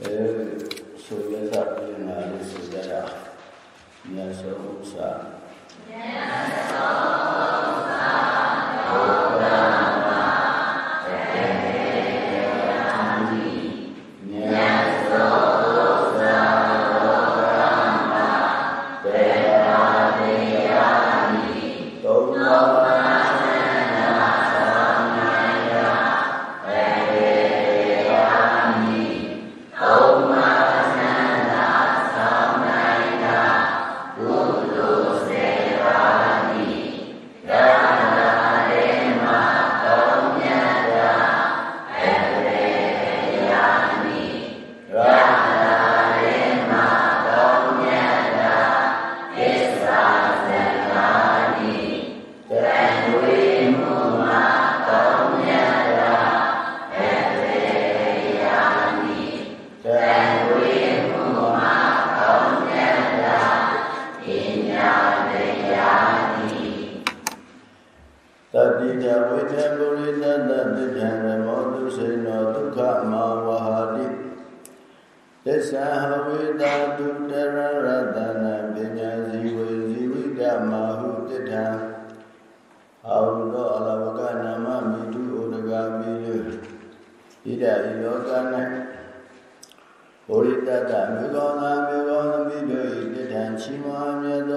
so ya sa na da sujada ya sa musa ya sa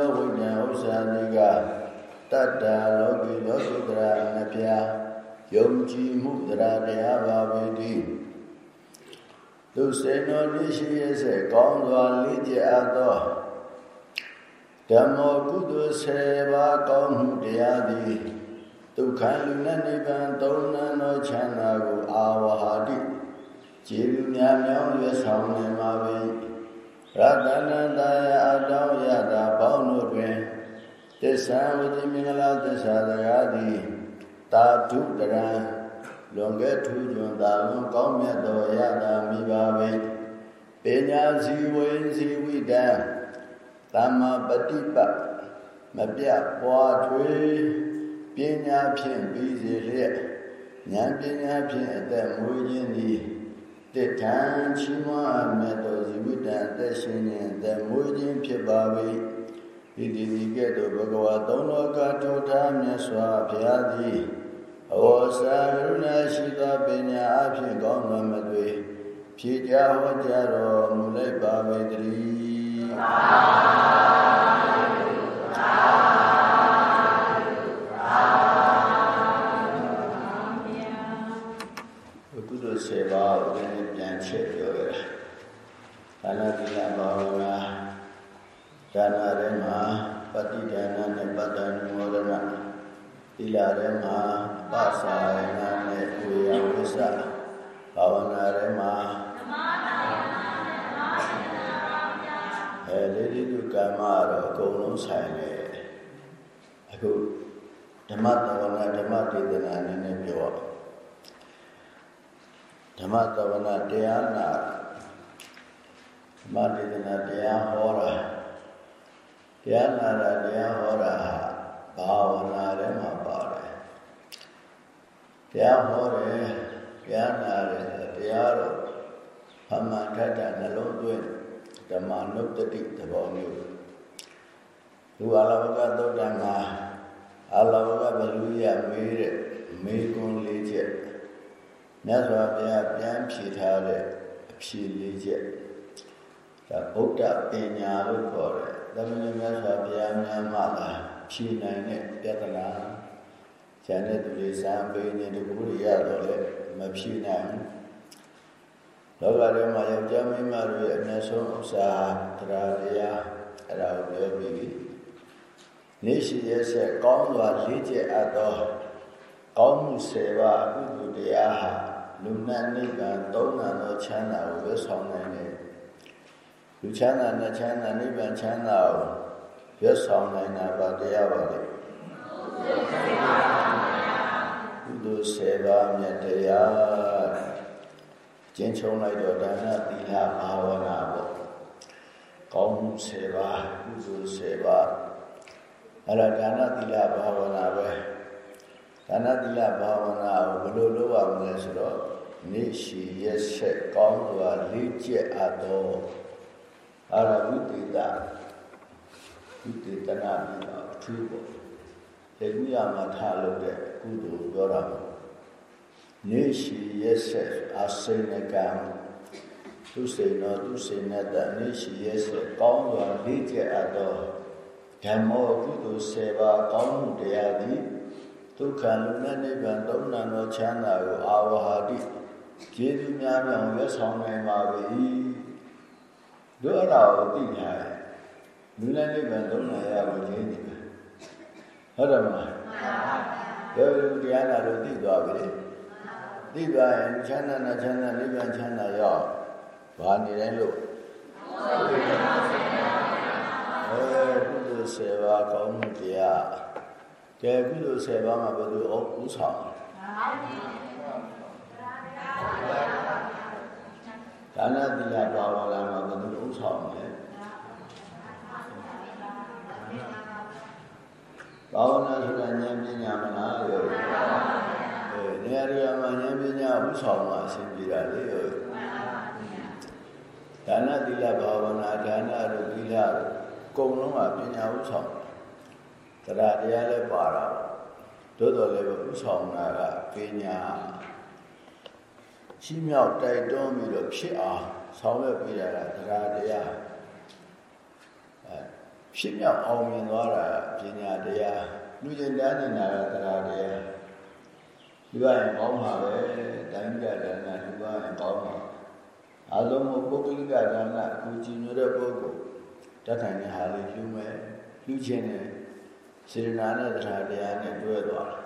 သောဝိညာဉ်ဥစ္စာတိကတတ္တလောကိလောကုတ္တရာနပြယုံကြည်မှုတရားတရားပါပေတိသူစေနောနိရှိရစေကောင်းစွာလေ့ကျင့်အပ်သောဓမ္မကုသိုလ်ဆေပါကောင်းမှုတရားသည်ဒုက္ခလူနဲ့နိဗ္ဗာန်သုံးနာသောချမ်းသာကိုအာဝဟာတိခြေလူများများရွယ်ဆောင်နေမှာပဲ ရတနာတယအတောင်းရတာပေါင်းတို့တွင်တစ္ဆာဝတိမင်္ဂလာတစ္ဆာစကားသည်တာတုတရံလွန်ကဲထူးချွန်သာလွန်ကောင်းမြတ်တော်ရတာမိပါပဲပညာစီဝိစီဝိတံသမ္မာပฏิပတ်မပြတ်ပွားထွေပညာဖြင့်ပြီးစေလျက်ဉာဏ်ပညာဖြင့်အသက်မွေးခြင်းသည်တထံချီးမွမ်းမြတ်တော်စီ တန်အသက်ရှင်နေအသက်မွေးခြင်းဖြစ်ပါ၏ဒီဒီဒီကဲ့သို့ဘဂဝါသုံးလောကထောထားမြတ်စွာဘုရားသည်အဝစာရုဏာရှိသောပညာအဖြစ်ကောင်းသောမသွေဖြည့်ကြဟောကြားတော်မူလိုက်ပါပေတည်းသာသူတို့ဆေပါဦးပြန်ချက်ပြောရတာ ဒါနသီလဘာဝနာဒါနထဲမှာပฏิဒါနနဲ့ပတ္တနမောဒနာသီလထဲမှာပါစာရဏနဲ့ဝေယဝစ္စဘာဝနာထဲမှာသမာဓိအဲဒီဒီကမ္မတော့အကုန်လုံးဆိုင်တယ်အခုဓမ္မတဝနာဓမ္မဒေသနာနည်းနည်းပြောဓမ္မတဝနာတရားနာ မတေသနာတရားဟောတာတရားနာတာတရားဟောတာဘာဝနာထဲမှာပါတယ်တရားဟောတယ်တရားနာတယ်တရားတော့ဖမ္မာထတာနှလုံးသွင်းဓမ္မနုတ္တိသဘောမျိုးလူအလောကသုတ်တံမှာအလောကဘလူရမေးတဲ့မေကွန်လေးချက်မြတ်စွာဘုရားပြန်ဖြေထားတဲ့အဖြေလေးချက် ဒါဗုဒ္ဓပညာလို့ခေါ်တယ်သမဏေမြတ်စွာဘုရားများမှသာဖြေနိုင်တဲ့ပြဿနာဉာဏ်နဲ့သူတွေစံပေးနေတကူတွေရတော့လေမဖြေနိုင်လောကထဲမှာယောက်ျားမိန်းမတွေအများဆုံးဥစ္စာတရားတရားအဲ့ဒါကိုပြောပြီးနေရှိရဲ့ဆက်ကောင်းစွာလေ့ကျက်အပ်သောကောင်းမှု၁၀ပါးအကုသိုလ်တရားဟာလူနာနိဗ္ဗာန်သုံးနာသောချမ်းသာကိုဝေဆောင်နိုင်တဲ့ လူချမ်းသာနဲ့ချမ်းသာနိဗ္ဗာန်ချမ်းသာကိုရွတ်ဆောင်နိုင်တာပါတရားပါလေကုသိုလ်ဆေပါမြတ်တရားကျင့်ချုံလိုက်တော့ဒါနသီလဘာဝနာပေါ့ကောင်းမှုဆေပါကုသိုလ်ဆေပါအဲ့ဒါဒါနသီလဘာဝနာပဲဒါနသီလဘာဝနာကိုဘယ်လိုလုပ်ရမလဲဆိုတော့နေ့ရှိရက်ဆက်ကောင်းစွာလေ့ကျက်အပ်တော့ အာရဝိတေတဝိတေတနာပြီးတော့အထူးပေါ့လေကူရမှာထားလို့တဲ့ကုသိုလ်ပြောတာပေါ့နေရှိရက်ဆက်အစိဏကံသူစိန်တော်သူစိန်နဲ့တနေရှိရက်ဆက်ကောင်းစွာလေးကျက်အပ်သောဓမ္မောကုသိုလ်7ပါးကောင်းမှုတရားသည်ဒုက္ခလူနဲ့နိဗ္ဗာန်သုံးနံသောချမ်းသာကိုအာဝဟာတိကျေးဇူးများများရွတ်ဆောင်နိုင်ပါ၏ တို့အရာကိုသိညာတယ်လူနဲ့နိဗ္ဗာန်သုံးနံရကိုခြင်းနေတယ်ဟုတ်တယ်မလားမှန်ပါဗျာတို့တရားနာလို့သိသွားပြီလေသိသွားရင်ချမ်းသာနဲ့ချမ်းသာနိဗ္ဗာန်ချမ်းသာရောက်ဘာနေတယ်လို့အဲကုသိုလ်7ပါးကောင်းမှုတရားကဲကုသိုလ်7ပါးမှာဘယ်သူဩဥဆောင် ဒါနသီလပါဝါလာမှာဘယ်သူဥဆောင်လဲဘာဝနာဆိုတာဉာဏ်ပညာမလားရောအဲနေရာတွေမှာဉာဏ်ပညာဥဆောင်မှာအရှင်ပြေတာလေရောဒါနသီလဘာဝနာဒါနတို့သီလတို့အကုန်လုံးကပညာဥဆောင်တရားတရားလည်းပါတာသို့တော်လည်းဥဆောင်တာကပညာ ရှိမြောက်တိုက်တွန်းပြီးတော့ဖြစ်အောင်ဆောင်ရွက်ပေးရတာတရားတရားအဲဖြစ်မြောက်အောင်မြင်သွားတာပညာတရားလူကျင်တန်းနေတာကတရားတရားဒီကရင်ကောင်းပါပဲတိုင်းကြတယ်နဲ့ဒီကရင်ကောင်းပါအလုံးမပုဂ္ဂလိကဒါနကိုကြည်ညိုတဲ့ပုဂ္ဂိုလ်တတ်နိုင်တဲ့ဟာလေးပြုမယ်လူချင်းနဲ့စေရနာနဲ့တရားတရားနဲ့တွဲသွားတယ်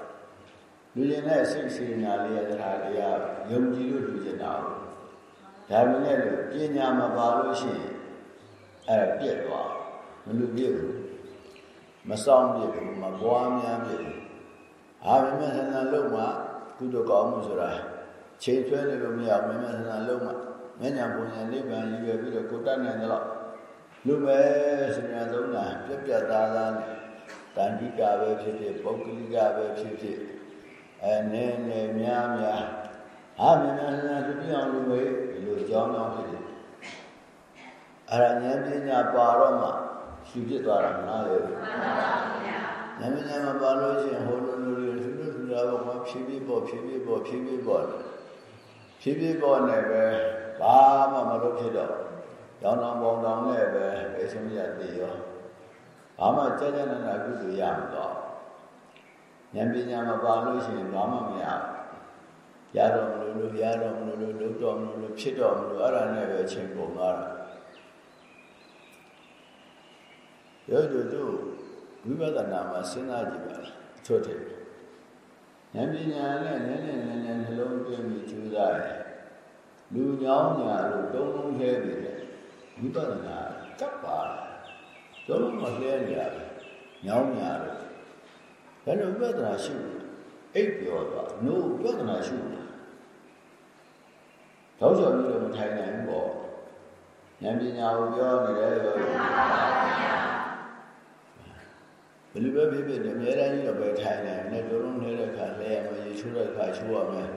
လူချင်းနဲ့စိတ်စေရနာလေးရဲ့တရားတရားယုံကြည်လို့လူချင်းတာဒါပေမဲ့လို့ပညာမပါလို့ရှိရင်အဲ့ဒါပြက်သွားမလူပြည့်ဘူးမဆောင်ပြည့်ဘူးမပွားများပြည့်ဘူးအာမင်းမဆန္ဒလုံးမှာကုသိုလ်ကောင်းမှုဆိုတာချိန်ဆွဲနေလို့မရမင်းမဆန္ဒလုံးမှာမညာပုံညာနိဗ္ဗာန်ရည်ရွယ်ပြီးတော့ကိုတတ်နိုင်တယ်လို့လူပဲစဉ္ညာသုံးတာပြက်ပြက်သားသားနဲ့တန်တိကပဲဖြစ်ဖြစ်ပုဂ္ဂလိကပဲဖြစ်ဖြစ် အဲနည်းနည်းများများအာမင်းမဆန္ဒပြည့်အောင်လူပဲဒီလိုကြောင်းကြောင်းဖြစ်တယ်အရဉာဏ်ပညာပါတော့မှရှိဖြစ်သွားတာမလားလေမှန်ပါပါဗျာဉာဏ်ပညာမပါလို့ရှိရင်ဟိုလိုလိုလိုသူတို့သူတော်ဘာဖြည်းဖြည်းပေါ်ဖြည်းဖြည်းပေါ်ဖြည်းဖြည်းပေါ်ဖြည်းဖြည်းပေါ်နေပဲဘာမှမလုပ်ဖြစ်တော့ရောင်းတောင်ပေါင်တောင်နဲ့ပဲအဆုံးရတည်ရောဘာမှကြကြနာနာကုသိုလ်ရမှာတော့ ဉာဏ်ပညာမပါလို့ရှိရင်ဘာမှမရရတော့မလို့လို့ရတော့မလို့လို့လုပ်တော့မလို့လို့ဖြစ်တော့မလို့အဲ့ဒါနဲ့ပဲချိန်ကုန်သွားတာရောတို့တို့ဝိပဿနာမှာစဉ်းစားကြည့်ပါလားအထွတ်ထည်ဉာဏ်ပညာနဲ့နည်းနည်းနည်းနည်းနှလုံးသွင်းပြီးကြိုးစားတယ်လူညောင်းညာလို့တုံးလုံးလဲနေတယ်ဝိပဿနာကပ်ပါတုံးလုံးမလဲနေရတယ်ညောင်းညာလို့ ဘယ်လိုဝိပဿနာရှိအိပ်ပြောသွားနိုးဝိပဿနာရှိတာတော့ကြောင့်လည်းမထိုင်နိုင်ဘူးပေါ့ဉာဏ်ပညာကိုပြောနေတယ်ရောဘယ်လိုပဲဖြစ်ဖြစ်အများတိုင်းကြီးတော့ပဲထိုင်နိုင်တယ်တို့လုံးနေတဲ့ခါလဲရမယ်ရေချိုးတဲ့ခါချိုးရမယ်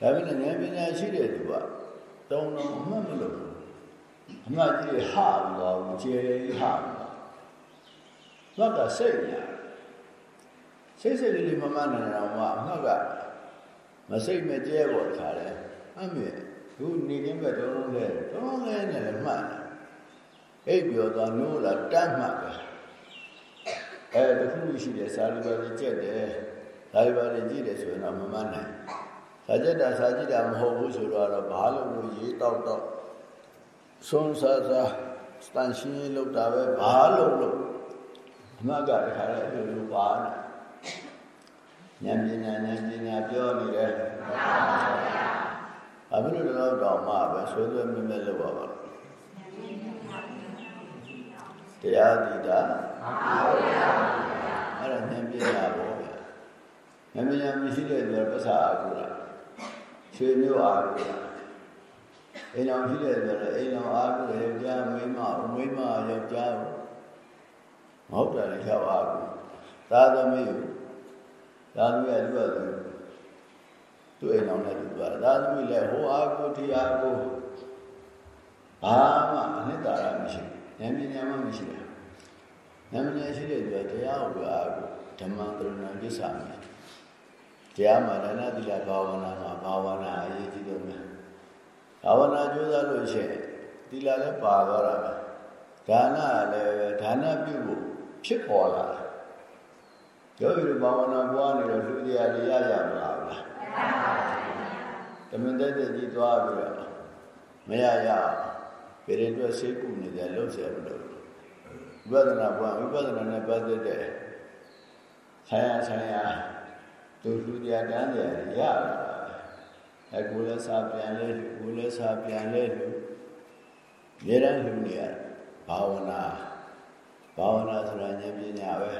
ဒါပေမဲ့ဉာဏ်ပညာရှိတဲ့သူကတုံးတော့အမှတ်မလို့အမှတ်ကြီးဟပြီးတော့ကျေဟပြီးတော့ကစိတ်ညာ စိတ်စိတ်လေးမမနိုင်တော့မှအမှတ်ကမစိတ်မကျဲပေါ်ခါတယ်အမေသူနေနေပဲတုံးလုံးလဲတုံးလုံးလဲနဲ့လည်းမှတ်တယ်အိပ်ပြောသွားနိုးလာတတ်မှတ်ပဲအဲတခုရှိတယ်စာရီပါလေးကြက်တယ်စာရီပါလေးကြည့်တယ်ဆိုရင်တော့မမှန်နိုင်စာကြက်တာစာကြည့်တာမဟုတ်ဘူးဆိုတော့ဘာလို့လို့ရေးတောက်တော့ဆုံးစားစားစတန်ရှင်းလောက်တာပဲဘာလို့လို့အမှတ်ကတခါလဲအဲ့လိုပါနေ ဉာဏ်ပညာဉာဏ်ပညာပြောနေတယ်အဘိဓမ္မာတော့မှပဲဆွေးဆွေးမြဲမြဲလုပ်ပါပါတရားတိတာအဲ့ဒါဉာဏ်ပညာပေါ့ဗျာဉာဏ်ပညာမရှိတဲ့သူကပစ္စာအာကုလားရွှေမျိုးအာကုလားအိမ်တော်ရှိတဲ့သူကအိမ်တော်အာကုယောက်ျားမိန်းမမိန်းမယောက်ျားမဟုတ်တယ်လေကျောက်အာကုသာသမီး သာသမီးကသူကသူသူ့အိမ်တော်နဲ့သူသွားတယ်သာသမီလည်းဟိုအားကိုဒီအားကိုဘာမှအနှစ်သာရမရှိဉာဏ်ပညာမှမရှိတာဉာဏ်ပညာရှိတဲ့သူကတရားကိုအားကိုဓမ္မသရဏံကိစ္စမယ်တရားမှာဒါနသီလဘာဝနာမှာဘာဝနာအရေးကြီးဆုံးပဲဘာဝနာကြိုးစားလို့ရှိရင်သီလလည်းပါသွားတာပဲဒါနလည်းဒါနပြုဖို့ဖြစ်ပေါ်လာတယ် ယောဂီဘာဝနာပွားနေတော့လူတရားတွေရရမလားဗျာဓမ္မတက်တဲ့ကြီးသွားပြီးတော့မရရပေရင်အတွက်စိတ်ကူနေတယ်လှုပ်ရှားမလို့ဝိပဿနာပွားဝိပဿနာနဲ့ပတ်သက်တဲ့ဆရာဆရာသူလူတရားတန်းတယ်ရလာအကူလည်းစာပြန်လဲလူကူလည်းစာပြန်လဲလူနေရလူနေရဘာဝနာဘာဝနာဆိုတာဉာဏ်ပညာပဲ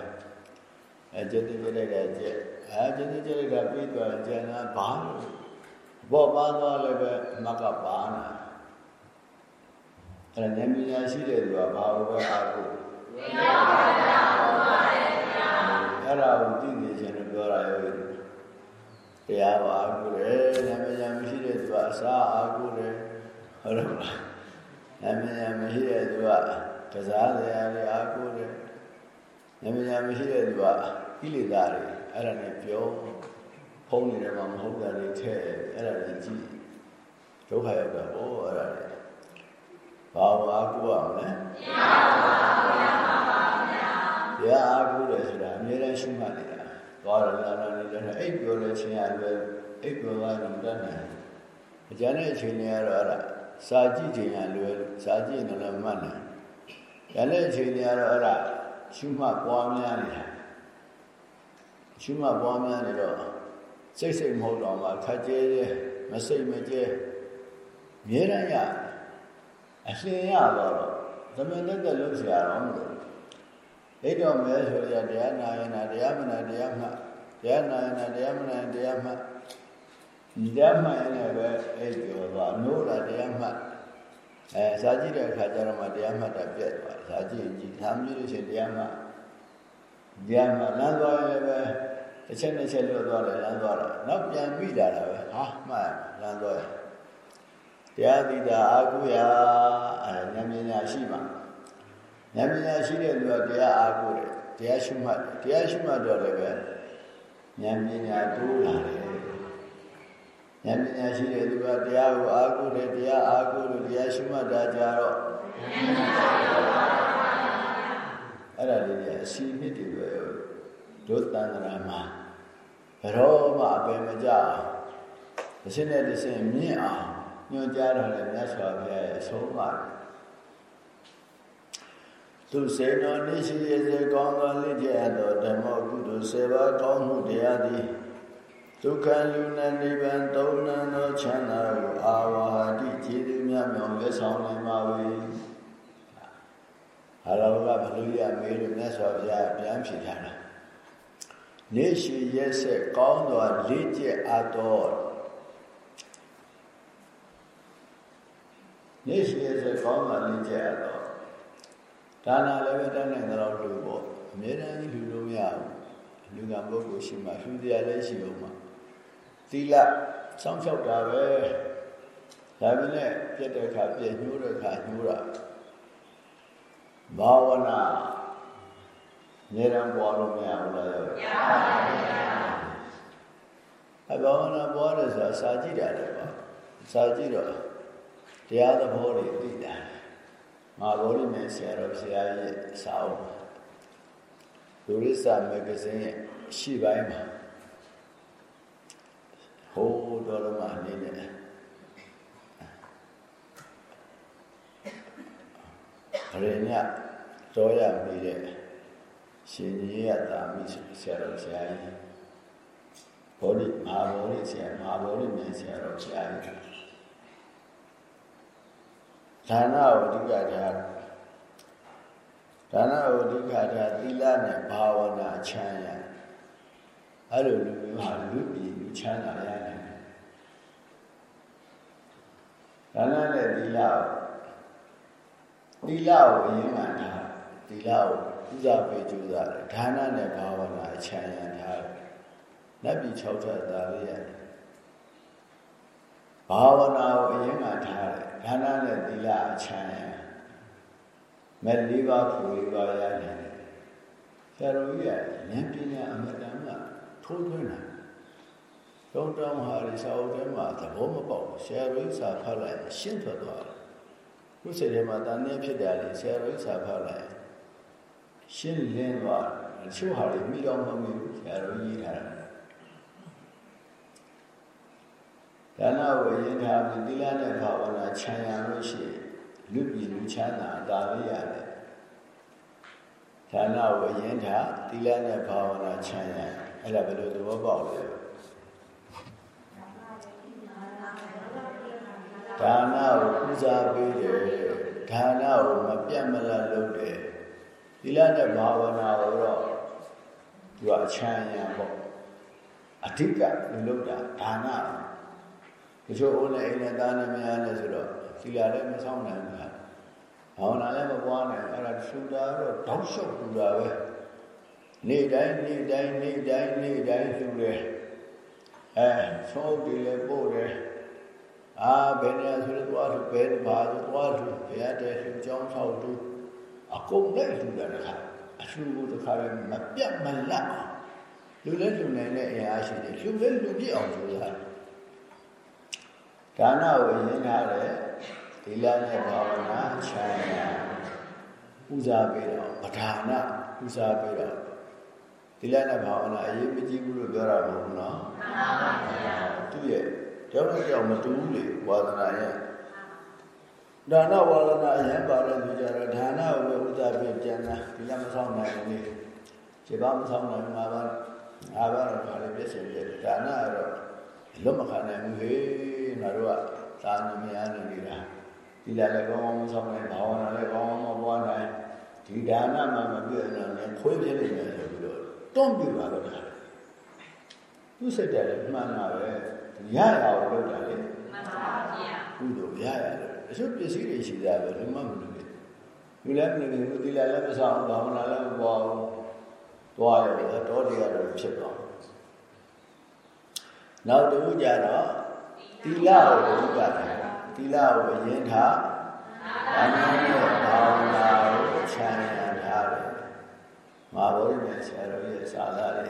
အဲကျက်တိကျက်လိုက်တာကျက်အဲကျက်တိကျက်လိုက်တာပြီးသွားကျန်တာဘာဘောပါသွားလည်းပဲမကပါနာအဲဉာဏ်ပညာရှိတဲ့သူကဘာလို့ပဲအားကိုဝိညာဉ်ပါဘုရားအဲ့ဒါကိုသိနေခြင်းလို့ပြောတာရဲ့တရားပါအားကိုတယ်ဉာဏ်ပညာမရှိတဲ့သူကအစာအားကိုတယ်ဟုတ်လားဉာဏ်ပညာမရှိတဲ့သူကကစားစရာတွေအားကိုတယ် ဉာဏ်ပညာမရှိတဲ့သူကကိလေသာတွေအဲ့ဒါနဲ့ပြောဖုံးနေတယ်မှာမဟုတ်တာတွေထဲအဲ့ဒါတွေကြည့်ဒုက္ခရောက်တာဘောအဲ့ဒါတွေဘာဝအားကိုရမလဲမရပါဘူးဗျာအားကိုတယ်ဆိုတာအများနဲ့ရှုမှတ်နေတာသွားရလာလာနေတဲ့အိပ်ပြောတဲ့ချင်းရလွယ်အိပ်ပြောတာတော့တတ်နိုင်အကျန်တဲ့အချိန်တွေကတော့အဲ့ဒါစာကြည့်ချိန်ရလွယ်စာကြည့်နေလည်းမှတ်နိုင်ကျန်တဲ့အချိန်တွေကတော့အဲ့ဒါ ရှုမှတ်ပွားများနေတာရှုမှတ်ပွားများနေတော့စိတ်စိတ်မဟုတ်တော့မှခက်ကျဲကျဲမစိတ်မကျဲမြဲတမ်းရအလင်းရတော့သမင်လက်သက်လို့ဆရာတော်မလို့အိတ်တော်မဲဆိုရတရားနာရင်နာတရားမနာတရားမှတရားနာရင်နာတရားမနာတရားမှတရားမှရင်လည်းပဲအဲ့ပြောသွားနိုးတာတရားမှ အဲစာကြည့်တဲ့အခါကျတော့မှတရားမှတ်တာပြတ်သွားစာကြည့်ကြည့်ထားမျိုးလို့ရှိရင်တရားမှတရားမှလမ်းသွားရင်လည်းပဲတစ်ချက်တစ်ချက်လွတ်သွားတယ်လမ်းသွားတာနောက်ပြန်ပြီးလာတာပဲဟာမှတ်လမ်းသွားတယ်တရားသီတာအာကုရာအဲဉာဏ်ပညာရှိမှဉာဏ်ပညာရှိတဲ့လူကတရားအာကုတယ်တရားရှိမှတ်တရားရှိမှတ်တော့လည်းပဲဉာဏ်ပညာတိုးလာတယ် ဉာဏ်ပညာရှိတဲ့သူကတရားကိုအာကုတယ်တရားအာကုလို့တရားရှိမှတ်တာကြတော့အဲ့ဒါလေးကအစီအနှစ်တွေပဲတို့တန်ត្រာမှာဘရောမှအပယ်မကြအောင်တစ်စင်းနဲ့တစ်စင်းမြင့်အောင်ညွှန်ကြားတော်လည်းမြတ်စွာဘုရားရဲ့အဆုံးအမသူစေတော်နိရှိရစေကောင်းသောလက်ကျက်သောဓမ္မကုသိုလ်စေပါကောင်းမှုတရားသည် ဒုက္ခလူနနိဗ္ဗာန်သုံးနံသောချမ်းသာကိုအာဝါတိခြေသူများမြောင်လက်ဆောင်နိုင်ပါ၏ဟာလောကဘလူရမေးလို့မြတ်စွာဘုရားပြန်ဖြေထားတာနေရှိရက်ဆက်ကောင်းသောလက်ကျက်အပ်သောနေရှိရက်ဆက်ကောင်းသောလက်ကျက်အပ်သောဒါနာလည်းပဲတတ်နိုင်တော့လူပေါ့အမြဲတမ်းလူလို့မရဘူးလူကပုဂ္ဂိုလ်ရှိမှလူတရားလည်းရှိအောင်မှာ သီလစောင့်ရှောက်တာပဲဒါပေမဲ့ပြတ်တဲ့အခါပြည့်ညှိုးတဲ့အခါညှိုးတာဘာဝနာနေရန်ပေါ်လို့မရဘူးလားရောမရပါဘူးအဘာဝနာပေါ်တယ်ဆိုတာစာကြည့်တာလေပါစာကြည့်တော့တရားသဘောတွေသိတာမာဘောရိမေဆရာတော်ဆရာရဲ့စာအုပ်ဒုရိစာမဂ္ဂဇင်းရဲ့ရှိပိုင်းမှာဟိုး တော်တော်မှအနေနဲ့ရေညတော်ရမိတဲ့ရှင်ကြီးရတာမိဆရာတော်ဆရာကြီးဘောဓိမဟာဘောဓိဆရာမဟာဘောဓိမြတ်ဆရာတော်ဆရာကြီးဒါနဝဒိကထားဒါနဝဒိကထားသီလနဲ့ဘာဝနာချမ်းရအဲ့လိုလူမျိုးဟာလူပြည်လူချမ်းသာရတယ် ဒါနနဲ့သီလသီလကိုအရင်မှထားသီလကိုဥစားပေးကြိုးစားတယ်ဒါနနဲ့ဘာဝနာအချမ်းရထားတယ်နတ်ပြည်၆ထပ်သားလေးရတယ်ဘာဝနာကိုအရင်ကထားတယ်ဒါနနဲ့သီလအချမ်းမဲ့လေးပါးဖူလေးပါးရနေတယ်ဆရာတော်ကြီးကဉာဏ်ပညာအမှန်တမ်းကထိုးထွင်းတာ တုံးတောင်းဟာဒီစာအုပ်ထဲမှာသဘောမပေါက်ဆရာတော်ကြီးစာဖတ်လိုက်ရှင်းထွက်သွားတယ်ခုစိတ်ထဲမှာတန်နေဖြစ်တယ်လေဆရာတော်ကြီးစာဖတ်လိုက်ရှင်းလင်းသွားတယ်ချို့ဟာတွေမိတော့မမိဘူးဆရာတော်ကြီးထားတယ်ဒါနဝေယင်ထားပြီးသီလနဲ့ဘာဝနာခြံရလို့ရှိရင်လူပြည်လူချမ်းသာအသာလေးရတယ်ဒါနဝေယင်ထားသီလနဲ့ဘာဝနာခြံရအဲ့ဒါဘယ်လိုသဘောပေါက်လဲ ဒါနကိုပူဇော်ပေးတယ်ဒါနကိုမပြတ်မလတ်လုပ်တယ်သီလနဲ့ဘာဝနာကိုတော့သူကအချမ်းရပေါ့အဓိကလူလုပ်တာဒါနတချို့အိုးနဲ့အိမ်နဲ့သားနဲ့မယားနဲ့ဆိုတော့သီလလည်းမဆောင်နိုင်ဘူးဟာဘာဝနာလည်းမပွားနိုင်အဲ့ဒါထူတာတော့တောက်လျှောက်ထူတာပဲနေ့တိုင်းနေ့တိုင်းနေ့တိုင်းနေ့တိုင်းထူတယ်အဲသုံးတယ်လည်းပို့တယ် အာဘယ်နေရာဆိုတော့သွားလို့ဘယ်ဘာဆိုသွားလို့ဘယ်ရတဲ့လူကြောင်းဆောက်တူအကုန်လိုက်ထူတာတခါအထူကိုတခါလည်းမပြတ်မလတ်လူလည်းလူနိုင်တဲ့အရာရှိတယ်လူလည်းလူပြည့်အောင်ကြိုးစားတယ်ဒါနကိုရင်းထားတဲ့သီလနဲ့ဘာဝနာချမ်းသာပူဇာပေးတော့ပဓာနပူဇာပေးတော့သီလနဲ့ဘာဝနာအရေးမကြီးဘူးလို့ပြောတာမဟုတ်ဘူးနော်မှန်ပါပါသူရဲ့ ကြောက်ကြောက်မတူဘူးလေဝါဒနာရဲ့ဒါနဝါဒနာအရင်ပါတဲ့သူကြတော့ဒါနကိုဥဒ္ဒါပြပြန်တာသီလမဆောင်နိုင်ဘူးလေခြေပါမဆောင်နိုင်မှာပါငါဘာတော့ခါလေးပြည့်စုံရဲ့ဒါနကတော့လွတ်မခံနိုင်ဘူးဟေးငါတို့ကသာနမယာနေနေတာဒီလာလည်းကောင်းကောင်းမဆောင်နိုင်ဘာဝနာလည်းကောင်းကောင်းမပွားနိုင်ဒီဒါနမှမပြည့်နိုင်ရင်ခွေးပြနေတယ်ဆိုပြီးတော့တွန့်ပြပါတော့တာသူစိတ်တယ်လည်းမှန်တာပဲ ရရအောင်လုပ်တာလေမှန်ပါဗျာကုသိုလ်ရရတယ်အချို့ပစ္စည်းတွေရှိတာပဲလုံးဝမလုပ်ဘူးလူလည်းမလုပ်ဘူးဒီလာလည်းမဆောင်ဘာဝနာလည်းမပွားဘူးသွားရတယ်တော့တရားတော့ဖြစ်သွားနောက်တစ်ခုကြတော့သီလကိုအဓိကထားသီလကိုအရင်ထားဘာနာနဲ့ဘာဝနာကိုခြံရံထားတယ်မာဘောရိနဲ့ဆရာတော်ရဲ့စာသားတွေ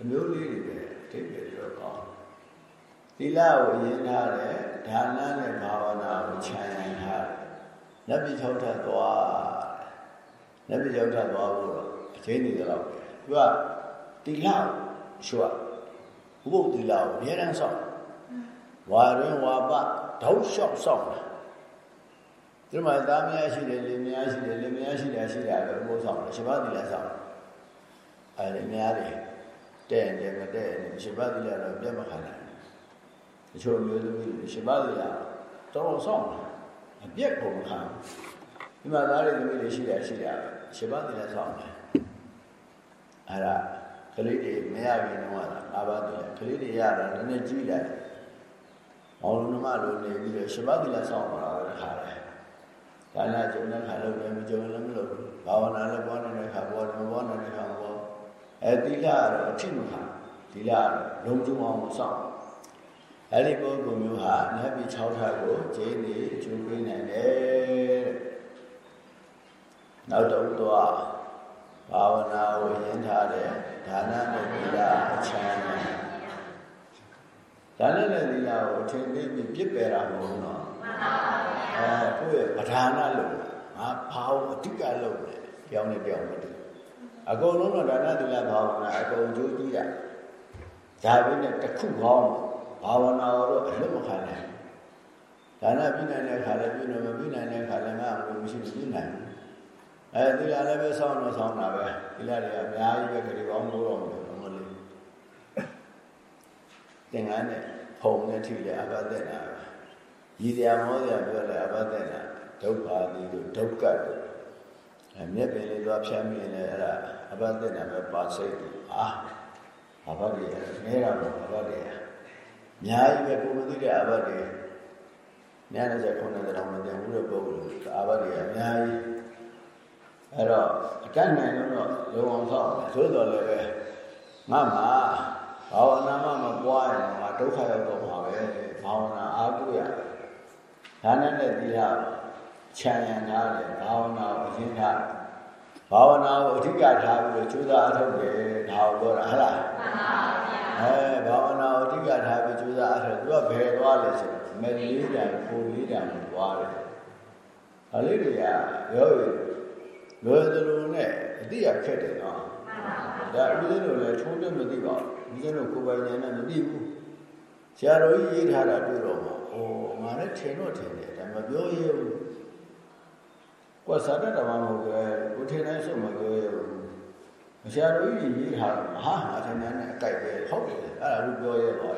အမျိုးလေးတွေပဲအထိပ္ပယ်တော့ကောင်း သီလကိုအရင်ထားတယ်ဒါနနဲ့ဘာဝနာကိုခြံရံထားတယ်လက်ပြထောက်ထပ်သွားလက်ပြထောက်ထပ်သွားဖို့တော့အချိန်နေတော့ပဲသူကသီလကိုရှုရဥပုသ္တိလကိုအများအားဆောင်ဝါရင်ဝါပတောက်လျှောက်ဆောင်တာဒီမှာသားမယားရှိတယ်လင်မယားရှိတယ်လင်မယားရှိတာရှိတာပဲဘိုးဆောင်တယ်ရှဘသီလဆောင်အဲဒီများတယ်တဲ့တယ်မတဲ့တယ်ရှဘသီလတော့ပြတ်မခံနိုင် တချို့မျိုးသမီးရှဘသီလတော်တော်ဆောင်တာအပြက်ကုန်ခံဒီမှာသားတွေသမီးတွေရှိတာရှိတာရှဘသီလဆောင်တယ်အဲ့ဒါကလေးတွေမရပြီတော့အာဘသီလကလေးတွေရတာနည်းနည်းကြီးလိုက်မောင်လုံးမလိုနေပြီးတော့ရှမသီလဆောင်ပါတော့တခါလဲဒါနကျုံတဲ့ခါလုပ်တယ်မကျုံလည်းမလုပ်ဘူးဘာဝနာလည်းပွားနေတဲ့ခါပွားတယ်မပွားနေတဲ့ခါပွားအဲသီလကတော့အထိမခံသီလလုံးကျုံအောင်ဆောင် အဲ့ဒီပုဂ္ဂိုလ်မျိုးဟာနတ်ပြည်6ထပ်ကိုကျင်းနေကျူပေးနိုင်တယ်နောက်တော့တော့ဘာဝနာကိုရင်းထားတဲ့ဒါနနဲ့သီလအချမ်းဒါနဲ့လည်းသီလကိုအထင်သေးပြီးပြစ်ပယ်တာမဟုတ်ဘူးနော်မှန်ပါဗျာအဲကိုယ့်ရဲ့ပဓာနလို့ငါဘာလို့အဓိကလုပ်လဲပြောင်းနေပြောင်းမတူအကုန်လုံးတော့ဒါနသီလဘာဝနာအကုန်ကျိုးကြည့်ရဒါပဲနဲ့တစ်ခုကောင်း ဘာဝနာတော့အလွတ်မခံနိုင်ဒါနပြနိုင်တဲ့ခါလည်းပြလို့မပြနိုင်တဲ့ခါလည်းငါအမှုမရှိဘူးပြနိုင်အဲသီလလည်းပဲဆောင်းတော့ဆောင်းတာပဲသီလတွေအများကြီးပဲကြည့်ကောင်းလို့တော့မလို့သင်္ကန်းနဲ့ဖုံနဲ့ထိလည်းအဘသက်နာပဲရည်တရားမောတရားပြောလည်းအဘသက်နာဒုက္ခတိတို့ဒုက္ခတို့အမျက်ပင်လေးသွားဖြမ်းမြင်လည်းအဲ့ဒါအဘသက်နာပဲပါစိတ်အာအဘတွေနဲတာပေါ့အဘတွေ အများကြီးပဲကိုမသိတဲ့အဘတွေများနေကြခုနတဲ့တော်မတင်ဘူးတဲ့ပုဂ္ဂိုလ်အဘတွေအများကြီးအဲ့တော့အတတ်နိုင်လို့တော့လုံအောင်ဆောက်သို့တော်လည်းပဲငါမှာဘာဝနာမှမပွားရင်ငါဒုက္ခရောက်တော့မှာပဲဘာဘာဝနာအားကိုးရတယ်ဒါနဲ့လည်းသီလခြံရံထားတယ်ဘာဝနာကိုအရင်ထားဘာဝနာကိုအဓိကထားပြီးတော့ကြိုးစားအထုတ်တယ်ဒါကိုပြောတာဟုတ်လားမှန်ပါဗျာအဲဘာဝနာ ကိုအဓိကထားပြီးကြိုးစားအထုတ်သူကဘယ်သွားလဲဆိုတော့မယ်လေးတန်ပုံလေးတန်ကိုသွားတယ်ဒါလေးတွေကရောလွယ်သလိုနဲ့အတိအခက်တယ်နော်ဒါဦးဇင်းတို့လည်းထိုးတယ်မသိပါဘူးဦးဇင်းတို့ကိုယ်ပိုင်ဉာဏ်နဲ့မသိဘူးဆရာတော်ကြီးရေးထားတာတွေ့တော့မှာဩငါလည်းထင်တော့ထင်တယ်ဒါမပြောရဘူးကွာစာတတ်တာမှမဟုတ်ပဲကိုထင်တိုင်းဆုံးမပြောရဘူး ဆရာတော်ကြီးရေးထားတာဟာငါထင်တယ်နဲ့အကြိုက်ပဲဟုတ်တယ်အဲ့ဒါကိုပြောရတော့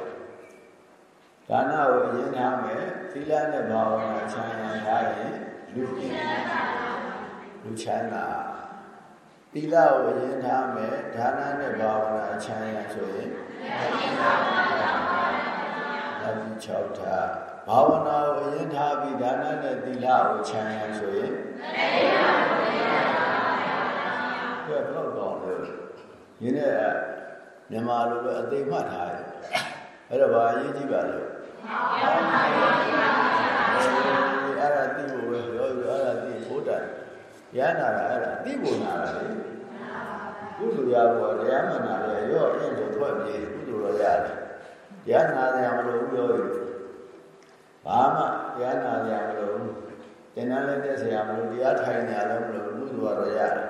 ဒါနကိုအရင်ထားမယ်သီလနဲ့ဘာဝနာချမ်းသာထားရင်လူကြီးလူချမ်းသာသီလကိုအရင်ထားမယ်ဒါနနဲ့ဘာဝနာချမ်းသာဆိုရင်ဓာတိ6ထားဘာဝနာကိုအရင်ထားပြီးဒါနနဲ့သီလကိုချမ်းသာဆိုရင်ဘ ယ်တော့တော့လဲရင်းနဲ့မြန်မာလိုပဲအသိမှတ်ထားတယ်အဲ့တော့ဘာအရေးကြီးပါလဲအဲ့ဒါသိဖို့ပဲရောရောအဲ့ဒါသိဖို့တိုင်ရဟနာတာအဲ့ဒါသိဖို့နာတာလေကုသိုလ်ရဖို့တရားမှန်တာလေရောအင်းဆိုထွက်ပြေးကုသိုလ်ရောရတယ်တရားနာတယ်မလို့ပြောရဘာမှတရားနာတယ်မလို့တင်တန်းလည်းတက်เสียမလို့တရားထိုင်နေရလည်းမလို့ကုသိုလ်ရောရတယ်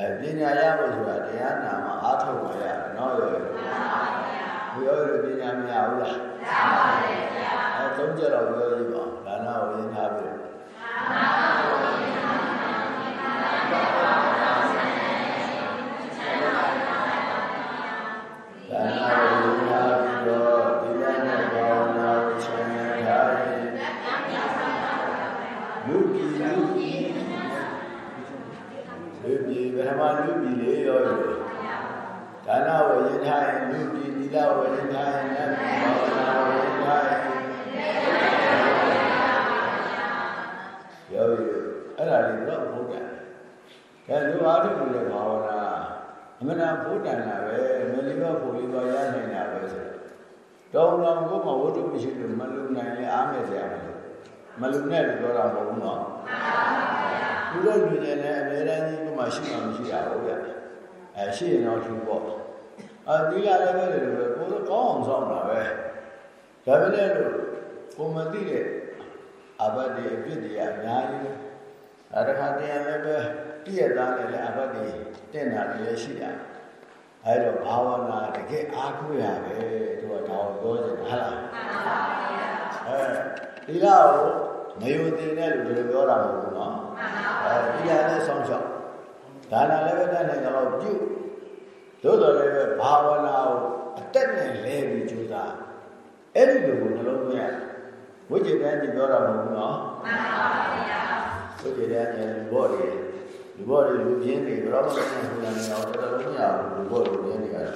အဲပညာရဖို့ဆိုတာတရားနာမှာအားထုတ်မှရတယ်နော်ရောရောရောပညာမရဘူးလားမရပါဘူးဗျာအဲသုံးချက်တော့ပြောကြည့်ပါဒါနာကိုရင်းထားပြီဒါနာကိုရင်းထားပြီးတော့ဒီလနဲ့ဘာဝနာကိုချမ်းသာထားရင်လူကြီးလူကြီးလူကြီးဗရမလူကြီးလေးရောရောဒါနာကိုရင်းထားရင်လူကြီးဒီလကိုရင်းထားရင်နတ်ဘာဝနာကိုရင်းထားရင်ရောရောအဲ့ဒါလေးတော့ဘုရားကဲ လူအားထုတ်လို့ဘာဝနာအမှန်တရားဘုဒ္ဓံလာပဲမလီဘဖို့လီဘရနိုင်တာပဲဆိုတော့တောင်းတော်ကိုမဝတ္ထုမရှိလို့မလုံနိုင်လဲအားမဲ့စရာမလိုမလုံနဲ့လို့ပြောတာမဟုတ်ဘူးနော်မှန်ပါဗျာလူတို့လူကျင်လည်းအများတန်းကြီးကမှရှိမှမရှိတာဟုတ်ဗျအဲရှိရင်တော့သူပေါ့အဲဒီကလည်းပဲလို့ပဲကိုယ်တော့ကောင်းအောင်ဆောင်တာပဲဒါပဲလေလို့ကိုမသိတဲ့အဘတ်တွေအပြစ်တွေအများကြီးအဲတခါတည်းလည်းပဲ ပြည့်သားတယ်လည်းအဘတ်တွေတင့်တာလည်းရှိတာအဲတော့ဘာဝနာတကယ်အားကိုးရပဲသူကဒါကိုပြောချင်တာဟုတ်လားမှန်ပါဗျာအဲဒီလောက်မယုံသိတဲ့လူတွေပြောတာမဟုတ်ဘူးနော်မှန်ပါဗျာအဲဒီကလည်းဆောင်းချောက်ဒါနာလည်းပဲတတ်နိုင်တော့ပြုသို့တော်လည်းပဲဘာဝနာကိုအတက်နဲ့လဲပြီးကြိုးစားအဲ့ဒီလိုကိုနှလုံးသွင်းရဝိจิตတန်းကြီးပြောတာမဟုတ်ဘူးနော်မှန်ပါဗျာဝိจิตတန်းကြီးဘောတွေ လူဘောတွေလူပြင်းတွေဘယ်တော့မှမဆန်ဘူးလားတော့တော်တော်များများလူဘောလူပြင်းတွေကတော့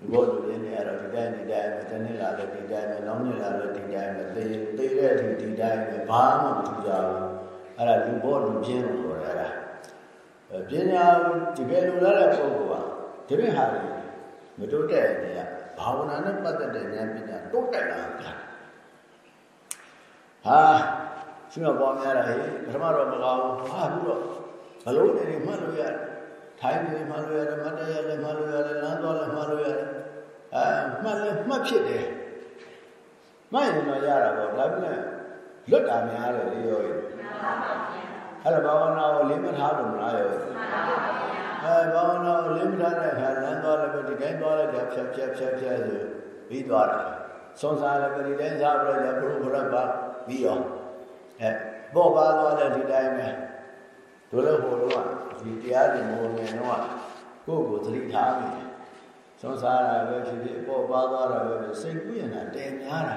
လူဘောလူပြင်းတွေကတော့ဒီတိုင်းဒီတိုင်းပဲတနေ့လာလည်းဒီတိုင်းပဲနောက်နေ့လာလည်းဒီတိုင်းပဲသေသေတဲ့အထိဒီတိုင်းပဲဘာမှမထူကြဘူးအဲ့ဒါလူဘောလူပြင်းလို့ပြောတယ်အဲ့ဒါပညာတကယ်လိုလားတဲ့ပုဂ္ဂိုလ်ကဒီဘက်ဟာမတိုးတက်နေရဘာဝနာနဲ့ပတ်သက်တဲ့ဉာဏ်ပညာတိုးတက်လာတာဟာရှိမပေါ်များတာဟဲ့ပထမတော့မကောင်းဘူးဟာပြီးတော့ ဘလုံးနေနေမှတ်လို့ရတယ်ထိုင်နေမှတ်လို့ရတယ်မတ်တရားလည်းမှတ်လို့ရတယ်လမ်းသွားလည်းမှတ်လို့ရတယ်အဲမှတ်လည်းမှတ်ဖြစ်တယ်မှတ်ရင်တော့ရတာပေါ့ဒါပေမဲ့လွတ်တာများတယ်လေရောရဲ့အဲ့ဒါဘာဝနာကိုလေးမထားလို့မလားရောအဲဘာဝနာကိုလေးမထားတဲ့အခါလမ်းသွားလည်းပဲဒီတိုင်းသွားလိုက်တာဖြတ်ဖြတ်ဖြတ်ဖြတ်ဆိုပြီးသွားတာစွန်စားလည်းပဲဒီတိုင်းစားပြီးတော့ဘုရုဘုရပါပြီးရောအဲဘောပါသွားတဲ့ဒီတိုင်းပဲ တို့လည်းဟိုတော့ဒီတရားတွေမိုးနေတော့ကိုယ့်ကိုသတိထားမိတယ်စွန်စားတာပဲဖြစ်ဖြစ်ဘောပါသွားတာပဲစိတ်ကူးရင်တာတဲများတာ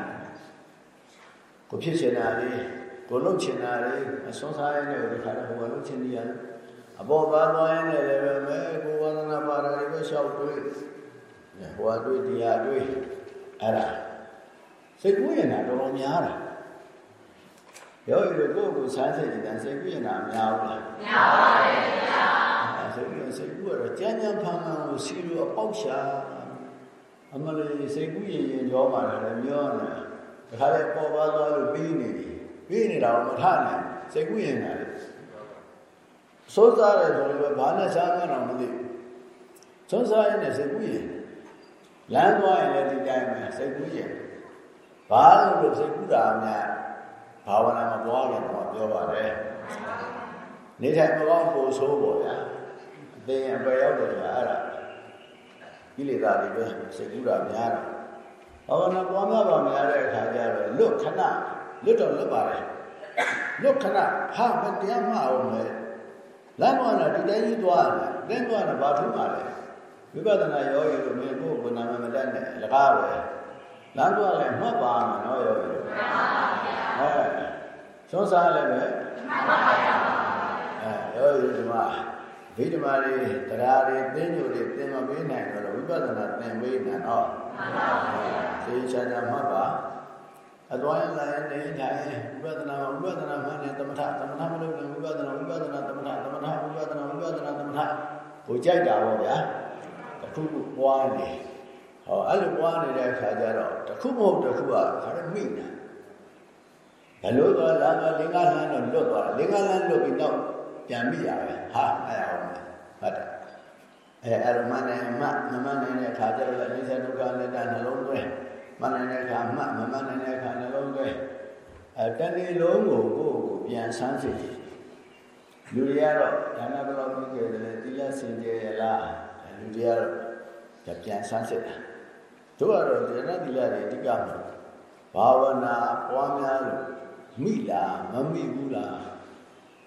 ကိုဖြစ်ချင်တာလေးကိုလှုပ်ချင်တာလေးအစွန်စားရတဲ့ဒီခါတော့ဟိုကလှုပ်ချင်နေရတယ်အပေါ်ပါသွားရင်လည်းပဲမဲကိုဝါဒနာပါတာတွေပဲရှောက်တွေးဟိုကတွေးတရားတွေးအဲ့ဒါစိတ်ကူးရင်တာတော်တော်များတာ ရောရကိုယ့်ကိုစမ်းစစ်ကြည့်တယ်စိတ်ကူးရင်တာများဘူးလားများပါတယ်ဗျာစိတ်ကူးစိတ်ကူးကတော့ကြမ်းကြမ်းဖန်ဖန်ကိုစီလိုအပေါက်ရှာအမလေးစိတ်ကူးရင်ရင်ကြောမှာလည်းမျောနေတခါလေပေါ်ပါသွားလို့ပြီးနေပြီပြီးနေတာမထနိုင်စိတ်ကူးရင်တာလေစိုးစားတယ်ဆိုလည်းဘာနဲ့စားမှန်းတော့မသိဘူးစိုးစားရင်လည်းစိတ်ကူးရင်လမ်းသွားရင်လည်းဒီတိုင်းပဲစိတ်ကူးရင်ဘာလို့လို့စိတ်ကူးတာများ ဘာဝနာမပွားခင်တော့ပြောပါတယ်နေထိုင်မကောင်းပို့ဆိုးပေါ့ဗျာအသိအပယ်ရောက်တယ်ဆိုတာအဲ့ဒါကိလေသာတွေပဲစိတ်ကူးတာများတာဘာဝနာပွားများပါများတဲ့အခါကျတော့လွတ်ခဏလွတ်တော့လွတ်ပါတယ်လွတ်ခဏဟာမတရားမအောင်လေလမ်းပေါ်လာဒီတိုင်းကြီးသွားတယ်လမ်းပေါ်လာဘာထူးမှလဲဝိပဿနာယောဂီတို့မင်းကိုယ်ကနာမမတတ်နဲ့လကားပဲလမ်းသွားလဲမှတ်ပါမယ်နော်ယောဂီတို့မှန်ပါဗျာ အဲသွန်းစားလည်းပဲမှန်ပါဗျာအဲယောဂီတို့ကဗိဓမာတွေတရားတွေသင်ညိုတွေသင်မပေးနိုင်တော့ဝိပဿနာသင်ပေးနိုင်တော့မှန်ပါဗျာသိချာချာမှတ်ပါအသွားရင်လည်းနေထိုင်ဝိပဿနာဝိပဿနာမှနဲ့သမထသမထမလုပ်ရင်ဝိပဿနာဝိပဿနာသမထသမထဝိပဿနာဝိပဿနာသမထကိုကြိုက်တာပေါ့ဗျာတခုခုပွားနေဟောအဲ့လိုပွားနေတဲ့အခါကျတော့တခုမဟုတ်တခုကခါရမိနေဘ ယ်လိုတော့လာတော့လင်္ကာလန်းတော့လွတ်သွားတယ်လင်္ကာလန်းလွတ်ပြီးတော့ပြန်မိရပဲဟာအဲ့အောင်ဟုတ်တယ်အဲအရမနဲ့အမမမနဲ့တဲ့အခါကျတော့အိသဒုက္ခနဲ့တနှလုံးသွင်းမနိုင်တဲ့အခါမှမမနိုင်တဲ့အခါနှလုံးသွင်းအဲတဏှီလုံးကိုကိုယ့်ကိုပြန်ဆန်းစစ်ကြည့်လူတွေကတော့ဒါနဘလောက်ပြီးကြတယ်တိလစင်ကြရလားလူတွေကတော့ပြန်ဆန်းစစ်တာတို့ကတော့ဒါနတိလတွေအဓိကမှာဘာဝနာပွားများလို့ မိလားမမိဘူးလား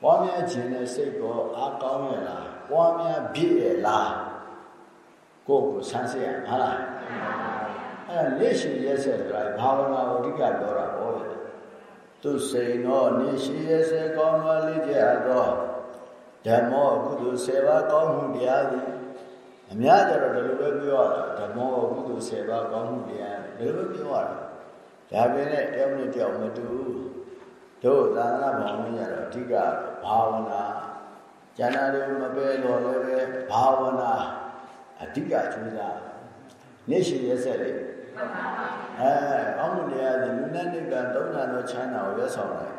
ပွားများခြင်းနဲ့စိတ်ကိုအားကောင်းရဲ့လားပွားများပြည့်ရဲ့လားကိုယ့်ကိုဆန်းစစ်ရမှာလားအဲ့ဒါလက်ရှိရက်ဆက်ဆိုတာဘာဝနာကိုအဓိကပြောတာပေါ့လေသူစိန်တော်နေရှိရက်ဆက်ကောင်းမှလေးကြတော့ဓမ္မောကုသိုလ်7ပါးကောင်းမှုတရားသည်အများကြတော့ဒီလိုပဲပြောရတာဓမ္မောကုသိုလ်7ပါးကောင်းမှုတရားဒီလိုပဲပြောရတာဒါပေမဲ့တယောက်နဲ့တယောက်မတူ တို့သာသနာ့ဘောင်ကြီးရတော့အဓိကဘာဝနာဉာဏ်တွေမပဲတော့လည်းပဲဘာဝနာအဓိကကျူးစားနေရှိရက်ဆက်လေးအဲအောင်းမှုတရားဒီလူနဲ့နိဗ္ဗာန်သုံးနာသောချမ်းသာကိုရဆောင်တယ်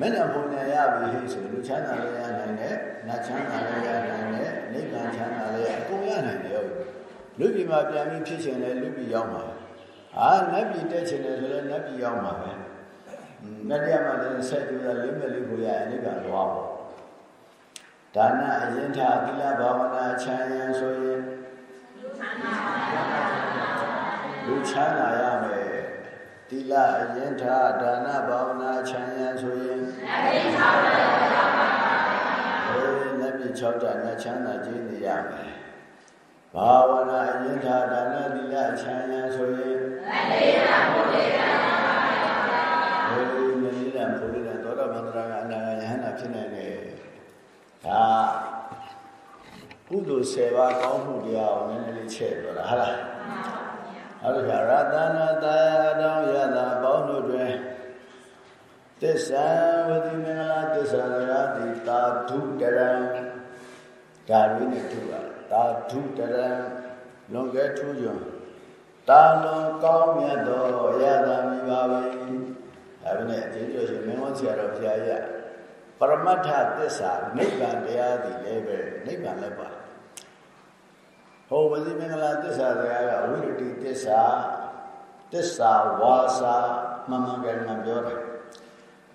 မင်းနဲ့ဘုံနဲ့ရပြီဟိဆိုလူချမ်းသာလည်းရနိုင်တယ်နတ်ချမ်းသာလည်းရနိုင်တယ်နိဗ္ဗာန်ချမ်းသာလည်းအကုန်ရနိုင်တယ်လူပြည်မှာပြန်ပြီးဖြစ်ခြင်းလည်းလူပြည်ရောက်မှာအာနတ်ပြည်တက်ခြင်းလည်းဆိုလည်းနတ်ပြည်ရောက်မှာပဲ နတ်တရားမှာလည်းဆက်ကြိုးစားလေးမဲ့လေးကိုရအနိဗ္ဗာန်သွားပေါ့ဒါနအရင်ထားသီလဘာဝနာချမ်းရန်ဆိုရင်လူချမ်းသာလူချမ်းသာရမယ်တိလအရင်ထားဒါနဘာဝနာချမ်းရန်ဆိုရင်နတ်ပြည်6ပါးနတ်ချမ်းသာခြင်းနေရမယ်ဘာဝနာအရင်ထားဒါနတိလချမ်းရန်ဆိုရင်နတ်ပြည်သာ ဖြစ်နိုင်တယ်ဒါကုသိုလ်10ပါးကောင်းမှုတရားကိုနည်းနည်းလေးချဲ့ပြောတာဟုတ်လားအဲ့ဒါရတနာတာတောင်းရတာပေါင်းတို့တွင်သစ္စာဝတိမင်္ဂလာသစ္စာရာတိတာဓုတရံဒါရင်းနဲ့ထူပါတာဓုတရံလွန်ကဲထူးကြတာလွန်ကောင်းမြတ်သောရတာမိပါပဲဒါပဲနဲ့အကျဉ်းချုပ်ရှင်မင်းဝဆရာတော်ဘုရားရ ပရမတ္ထသစ္စာနိဗ္ဗာန်တရားသည်လည်းပဲနိဗ္ဗာန်လည်းပါဟောဝစီမင်္ဂလာသစ္စာတရားကဝိရတိသစ္စာသစ္စာဝါစာမမှန်ကန်မှန်ပြောတယ်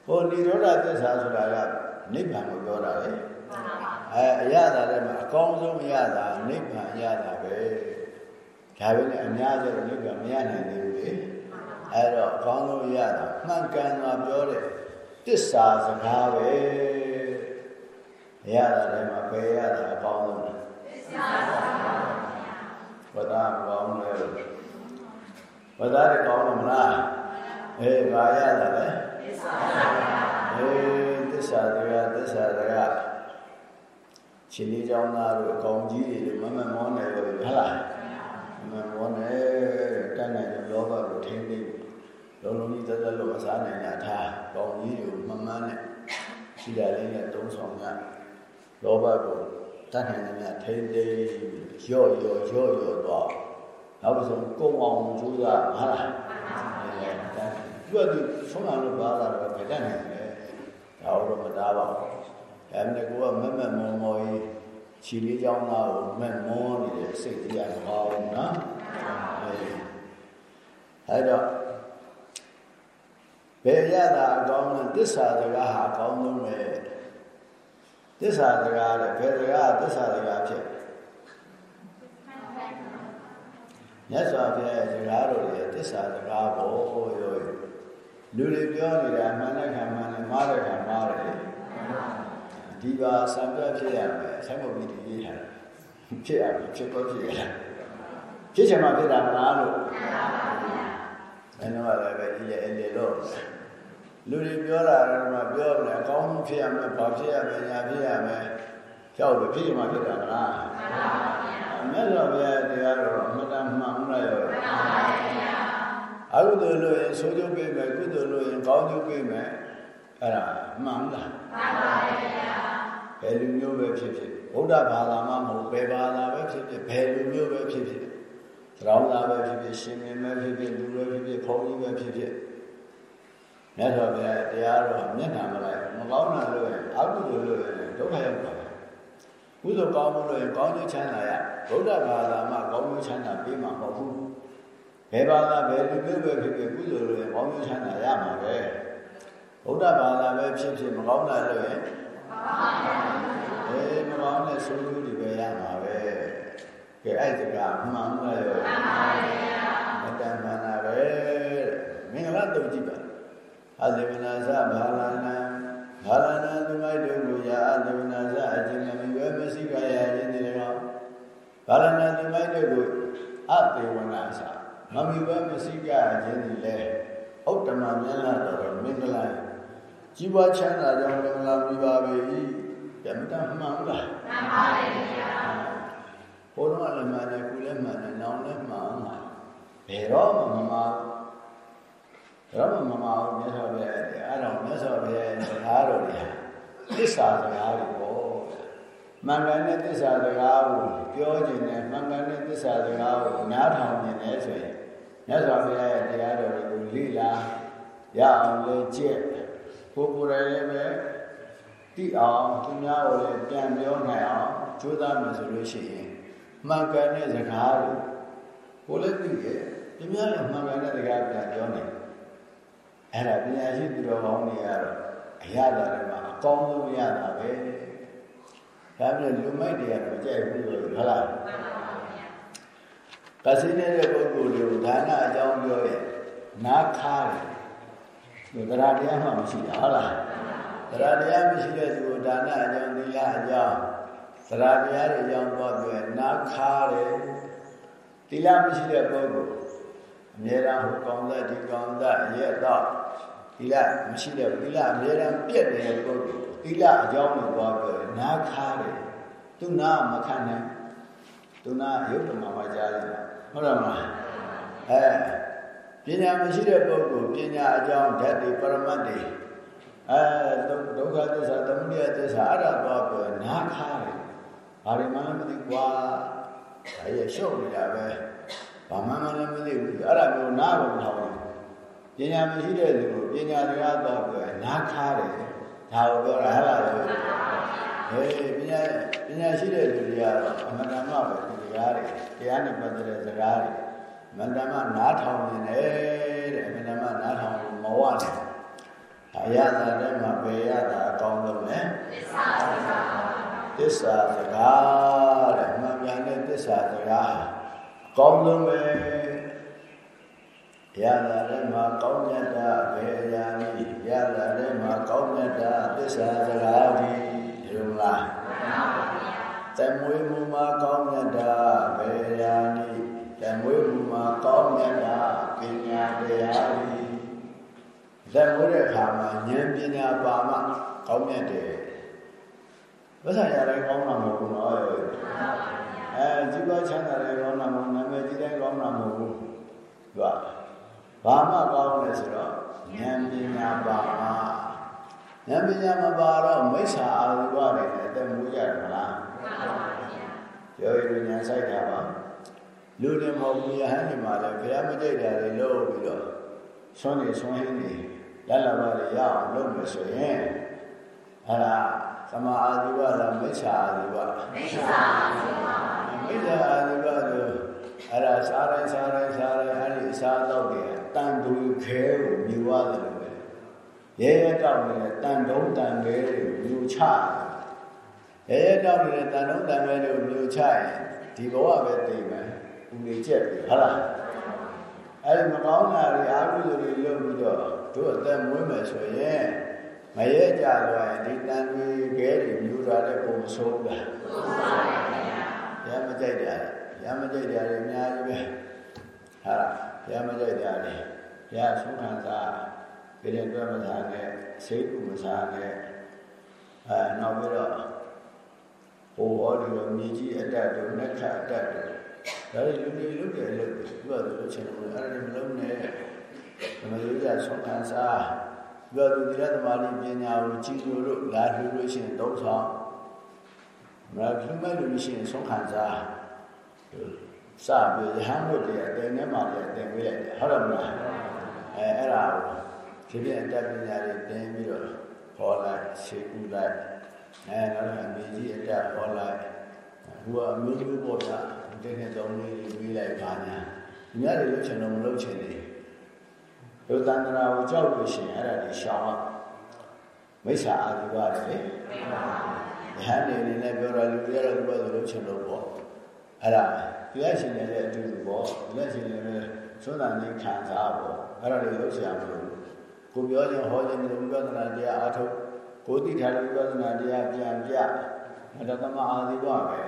ဟောនិရောဓသစ္စာဆိုတာကနိဗ္ဗာန်ကိုပြောတာလေအဲအရသာထဲမှာအကောင်းဆုံးအရသာနိဗ္ဗာန်အရသာပဲဒါပဲနဲ့အများကျတော့နိဗ္ဗာန်မရနိုင်သေးဘူးလေအဲတော့အကောင်းဆုံးအရသာမှန်ကန်စွာပြောတဲ့ သစ္စာစကားပဲအရသာထဲမှာဘယ်ရတာအကောင်းဆုံးလဲသစ္စာစကားဝဒကောင်းလဲဝဒရကောင်းလို့မလားအေးဘာရတာလဲသစ္စာအေးသစ္စာတရားသစ္စာတရားရှင်လေးเจ้าသားတို့အကောင်ကြီးတွေမမမောနေလို့ဟုတ်လားမမမောနေတတ်နိုင်တဲ့လောဘကိုထိန်းသိမ်း လုံးလုံးကြီးသက်သက်လို့မစားနိုင်တာထားကောင်ကြီးတွေကိုမမန်းနဲ့ရှိတာလေးနဲ့တုံးဆောင်ရလောဘကိုတတ်နိုင်တဲ့များထိန်းသိမ်းရော့ရော့ရော့ရော့တော့နောက်ဆုံးကုံအောင်ကြိုးစားဟာလားအဲတတ်ကသူဆုံးအောင်လို့ပါလာတော့ဘယ်တတ်နိုင်လဲဒါတော့မသားပါဘူးဒါနဲ့ကိုကမက်မက်မောမောကြီးခြေလေးချောင်းသားကိုမက်မောနေတဲ့စိတ်တရားမပါဘူးနော်အဲတော့ ဘယ်ရတာအကောင်းလဲသစ္စာစကားဟာအကောင်းဆုံးပဲသစ္စာစကားတဲ့ဘယ်စကားသစ္စာစကားဖြစ်မြတ်စွာဘုရားရဲ့စကားတော်တွေသစ္စာစကားပေါ်ရောလူတွေပြောနေတာမှန်တဲ့ခံမှန်တယ်မှားတဲ့ခံမှားတယ်ဒီပါစံပြဖြစ်ရမယ်ဆိုင်မပြီးဒီရေးထားဖြစ်ရမယ်ဖြစ်တော့ဖြစ်ရတာဖြစ်ချင်မှဖြစ်တာမလားလို့မှန်ပါဗျာ အဲ့တော့လည်းပဲဒီရဲ့အဲ့ဒီလို့လူတွေပြောတာတော့ပြောတယ်အကောင်းဆုံးဖြစ်ရမယ်ဘာဖြစ်ရမယ်ညာဖြစ်ရမယ်ကြောက်လို့ဖြစ်ချင်မှဖြစ်တာမလားမှန်ပါဗျာမြတ်စွာဘုရားတရားတော်အမှန်တမ်းမှန်လားရောမှန်ပါဗျာအကုသိုလ်လို့ရင်ဆိုးကျိုးပေးမယ်ကုသိုလ်လို့ရင်ကောင်းကျိုးပေးမယ်အဲ့ဒါမှန်လားမှန်ပါဗျာဘယ်လူမျိုးပဲဖြစ်ဖြစ်ဗုဒ္ဓဘာသာမှမဟုတ်ဘယ်ဘာသာပဲဖြစ်ဖြစ်ဘယ်လူမျိုးပဲဖြစ်ဖြစ်သ ရောင်းသားပဲဖြစ်ဖြစ်ရှင်မင်းပဲဖြစ်ဖြစ်လူပဲဖြစ်ဖြစ်ဘုန်းကြီးပဲဖြစ်ဖြစ်မြတ်စွာဘုရားတရားတော်မျက်နှာမလိုက်မကောင်းတာလို့ရင်အကုသိုလ်လို့ရင်ဒုက္ခရောက်ပါတယ်ကုသိုလ်ကောင်းမှုလို့ရင်ကောင်းကျိုးချမ်းသာရဗုဒ္ဓဘာသာမှကောင်းကျိုးချမ်းသာပေးမှာမဟုတ်ဘူးဘယ်ဘာသာဘယ်လူမျိုးပဲဖြစ်ဖြစ်ကုသိုလ်လို့ရင်ကောင်းကျိုးချမ်းသာရမှာပဲဗုဒ္ဓဘာသာပဲဖြစ်ဖြစ်မကောင်းတာလို့ရင်အေးမကောင်းတဲ့ဆိုးကျိုးတွေပဲရမှာပဲ ကဲအဲ့ဒီကမှန်လားရောမှန်ပါဗျာမတန်မှန်တာပဲမင်္ဂလာတုတ်ကြည့်ပါအဇေမနာသဘာလနာဘာလနာသမိုက်တို့ကိုရာအဇေမနာသအကျဉ်းမီဝဲမရှိကြရခြင်းဒီကောင်ဘာလနာသမိုက်တို့ကိုအတေဝနာသမမီဝဲမရှိကြရခြင်းဒီလေဥတ္တမမြတ်လာတော်မင်္ဂလာကြီးပွားချမ်းသာကြောင်းမင်္ဂလာပြပါပေ၏ဓမ္မတမှန်လားမှန်ပါဗျာ ဘုရားလည်းမှန်တယ်ကုလည်းမှန်တယ်နောင်လည်းမှန်ပါဘယ်တော့မှမမှားတော့မှမမှားဘူးမြတ်စွာဘုရားအဲ့အဲ့တော့မြတ်စွာဘုရားရဲ့စကားတော်တွေသစ္စာစကားတွေပေါ့မှန်ကန်တဲ့သစ္စာစကားကိုပြောခြင်းနဲ့မှန်ကန်တဲ့သစ္စာစကားကိုနားထောင်ခြင်းနဲ့ဆိုရင်မြတ်စွာဘုရားရဲ့တရားတော်တွေကိုလေ့လာရအောင်လေ့ကျက်ကိုယ်ကိုယ်တိုင်လည်းပဲသိအောင်သူများကိုလည်းပြန်ပြောနိုင်အောင်ကြိုးစားမယ်ဆိုလို့ရှိရင် မှန်ကန်တဲ့စကားကိုလည်းသိရဲ့သူများလည်းမှန်ကန်တဲ့စကားပြန်ပြောနိုင်အဲ့ဒါပညာရှိသူတော်ကောင်းတွေကတော့အရသာတွေမှာအကောင်းဆုံးရတာပဲဒါမျိုးလူမိုက်တွေကတော့ကြိုက်ဘူးလို့ဟုတ်လားမှန်ပါဗျာကစိနေတဲ့ပုဂ္ဂိုလ်တွေကိုဒါနအကြောင်းပြောရင်နားခါတယ်ဒီတရားတရားမှမရှိတာဟုတ်လားတရားတရားမရှိတဲ့သူကိုဒါနအကြောင်းသီလအကြောင်း တရားတရားတွေအကြောင်းတော့ပြောရင်နားခါတယ်သီလမရှိတဲ့ပုဂ္ဂိုလ်အမြဲတမ်းဟိုကောင်းတဲ့ဒီကောင်းတဲ့ရဲ့တော့သီလမရှိတဲ့သီလအမြဲတမ်းပြည့်တဲ့ပုဂ္ဂိုလ်သီလအကြောင်းကိုပြောပြောရင်နားခါတယ်သူနာမခံနိုင်သူနာရုပ်တမမှာကြားတယ်ဟုတ်တယ်မလားအဲပညာမရှိတဲ့ပုဂ္ဂိုလ်ပညာအကြောင်းဓာတ်တွေပရမတ်တွေအဲဒုက္ခသစ္စာသမုဒယသစ္စာအဲ့ဒါတော့ပြောနားခါတယ် ဘာတွေမှလည်းမသိကွာဒါရဲ့ရှုပ်နေတာပဲဘာမှမလည်းမသိဘူးအဲ့ဒါမျိုးနားကိုမထောင်ဘူးပညာမရှိတဲ့သူကိုပညာတရားတော့ပြောနားခါတယ်ဒါကိုပြောတာဟဲ့လားဟေးပညာပညာရှိတဲ့လူတွေကတော့အမှန်တမ်းမှပဲဒီတရားတွေတရားနဲ့ပတ်သက်တဲ့စကားတွေအမှန်တမ်းမှနားထောင်နေတယ်တဲ့အမှန်တမ်းမှနားထောင်မဝနဲ့အရသာတဲ့မှာပဲရတာအကောင်းဆုံးလေသစ္စာစကား သစ္စာစကားတဲ့မှန်ပြန်တဲ့သစ္စာစကားအကောင်းဆုံးပဲရလာတဲ့မှာကောင်းမြတ်တာဘယ်အရာနည်းရလာတဲ့မှာကောင်းမြတ်တာသစ္စာစကားဒီရုံလားမှန်ပါဗျာတမွေးမှုမှာကောင်းမြတ်တာဘယ်အရာနည်းတမွေးမှုမှာကောင်းမြတ်တာပညာတရားဒီလက်မိုးတဲ့အခါမှာဉာဏ်ပညာပါမှကောင်းမြတ်တယ် ဝိသရာတိုင်းကောင်းတာမဟုတ်ဘူးနော်အဲជីវချမ်းသာတဲ့ကောင်းတာမဟုတ်နာမည်ကြီးတဲ့ကောင်းတာမဟုတ်ဘူးသူကဘာမှကောင်းလဲဆိုတော့ဉာဏ်ပညာပါမှဉာဏ်ပညာမပါတော့မိစ္ဆာအာရုံတွေနဲ့အသက်မွေးရတယ်မလားမှန်ပါဗျာပြောရည်ဉာဏ်ဆိုင်တာပါလူတွေမဟုတ်ဘူးယဟန်ဒီမှာလည်းဘုရားမကြိတ်တာတွေလို့ပြီးတော့ဆွမ်းနေဆွမ်းဟင်းနေလက်လာပါလေရအောင်လုပ်မယ်ဆိုရင်အဲ့ဒါ သမာအာဇီဝလားမိစ္ဆာအာဇီဝမိစ္ဆာအာဇီဝမိစ္ဆာအာဇီဝဆိုအဲ့ဒါစားတိုင်းစားတိုင်းစားတိုင်းအဲ့ဒီအစားတော့တွေတန်တူခဲကိုမြူရတယ်လို့ပဲရဲရဲတောက်နေတဲ့တန်တုံးတန်ခဲတွေမြူချရဲရဲတောက်နေတဲ့တန်တုံးတန်ခဲတွေကိုမြူချရင်ဒီဘဝပဲသိမယ်ဦးနေချက်ပြီဟုတ်လားအဲ့ဒီမကောင်းတာတွေအာဟုတွေလုပ်ပြီးတော့တို့အသက်မွေးမယ်ဆိုရင် မရဲကြသွားရင်ဒီတန်တွေခဲတွေမြူတာလည်းပုံမဆိုးဘူးလားဆိုးပါပါဘုရားရမကြိုက်တာရမကြိုက်တာတွေအများကြီးပဲဟာရမကြိုက်တာတွေရဆုံးခံစားပြည့်တဲ့တွဲမစားနဲ့စိတ်ကူမစားနဲ့အဲနောက်ပြီးတော့ဟိုဘောဒီလိုမြေကြီးအတက်တို့နှက်ခတ်အတက်တို့ဒါတွေလူတွေလုပ်တယ်လို့ပြောတယ်လို့ချင်းလို့အဲ့ဒါမလုံးနဲ့ဓမ္မရိုးကြဆုံးခံစား ပြောသူဒီရသမားလေးပညာကိုကြည်လို့လို့လာလှူလို့ရှိရင်သုံးဆောင်မလားလူမဲ့လူရှိရင်ဆုံးခံစားစပြီးရဟန်းတို့တရားတင်နေမှလည်းတင်ပေးလိုက်တယ်ဟုတ်တယ်မလားအဲအဲ့ဒါကိုဒီပြန်တက်ပညာတွေတင်ပြီးတော့ဟောလိုက်ရှေ့ဦးလိုက်အဲနောက်အမေကြီးအတက်ဟောလိုက်ဟိုအမျိုးမျိုးပေါ့ဗျာတင်းနဲ့တောင်းလေးတွေပြီးလိုက်ပါညာဒီများတွေလုပ်ချင်တော့မလုပ်ချင်သေး လူတန်တရာကိုကြောက်လို့ရှင်အဲ့ဒါတွေရှောင်ရမိစ္ဆာအာဒီဝရတယ်ယဟန်နေနေနဲ့ပြောတာလူတွေကတော့သူ့ဘာဆိုလို့ချင်လို့ပေါ့အဲ့ဒါဒီလက်ရှင်နေတဲ့အတူတူပေါ့ဒီလက်ရှင်နေတဲ့သွန်တန်လေးခံစားပေါ့အဲ့ဒါတွေလုပ်ဆရာမလို့ကိုပြောခြင်းဟောခြင်းလူဝိပဿနာတရားအထုတ်ကိုတိထားလူဝိပဿနာတရားပြန်ပြမတ္တမအာဒီဝပဲ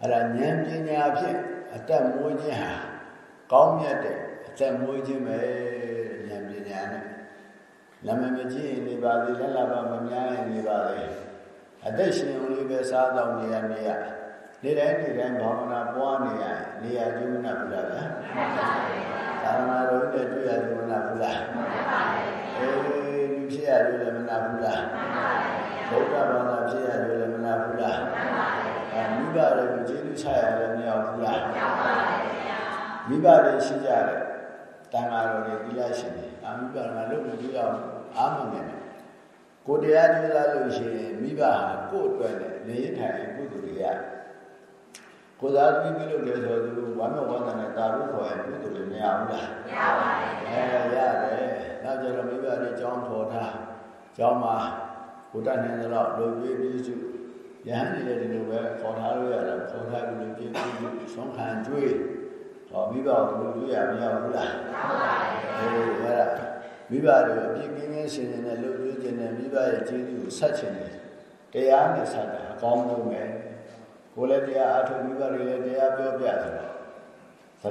အဲ့ဒါဉာဏ်ပညာဖြင့်အတတ်မွေးခြင်းဟာကောင်းမြတ်တဲ့ တက်မွေးခြင်းပဲဉာဏ်ပညာနဲ့လမ်းမကြည့်ရင်နေပါသေးလက်လာပါမများရင်နေပါလေအသက်ရှင်ုံလေးပဲစားတော့နေရနေရနေ့တိုင်းနေ့တိုင်းဘာဝနာပွားနေရနေရကျုံနာဘူးလားဗျာသာသနာတော်နဲ့တွေ့ရကျုံနာဘူးလားအေးလူဖြစ်ရလို့လည်းမနာဘူးလားဘုရားဘာသာဖြစ်ရလို့လည်းမနာဘူးလားအဲမိဘတွေကိုကျေးဇူးချရလည်းမရဘူးလားမိဘတွေရှိကြတယ် တန်ဃာတော်တွေသီလရှင်တွေအာမိဘကလုပ်လို့ရအောင်အာမငယ်တယ်ကိုတရားကျူးစားလို့ရှိရင်မိဘဟာကိုယ့်အတွက်နဲ့နေရထိုင်ကုသိုလ်တွေရတယ်ကိုယ်သားပြီးပြီးလို့လည်းဆိုသူဝမ်းမြောက်ဝမ်းသာနဲ့တာလို့ခေါ်ရင်ကုသိုလ်တွေမရဘူးလားမရပါဘူးအဲရတယ်နောက်ကျတော့မိဘတွေကြောင်းထော်ထားကြောင်းမှာဘုဒ္ဓနဲ့တော့လူကြီးပြီးစုယဟန်နေလည်းဒီလိုပဲခေါ်ထားလို့ရတယ်ခေါ်ထားပြီးလို့ပြည့်ပြီးဆုံးခံကျွေး ဟောမိဘကိုလူကျွေးရမရဘူးလားမရပါဘူးအဲအဲ့ဒါမိဘတွေအပြည့်ကင်းကင်းရှင်ရှင်နဲ့လူကျွေးခြင်းနဲ့မိဘရဲ့ကျေးဇူးကိုဆက်ခြင်းနဲ့တရားနဲ့ဆက်တာအကောင်းဆုံးပဲကိုယ်လည်းတရားအားထုတ်မိဘတွေလည်းတရားပြောပြတယ်သ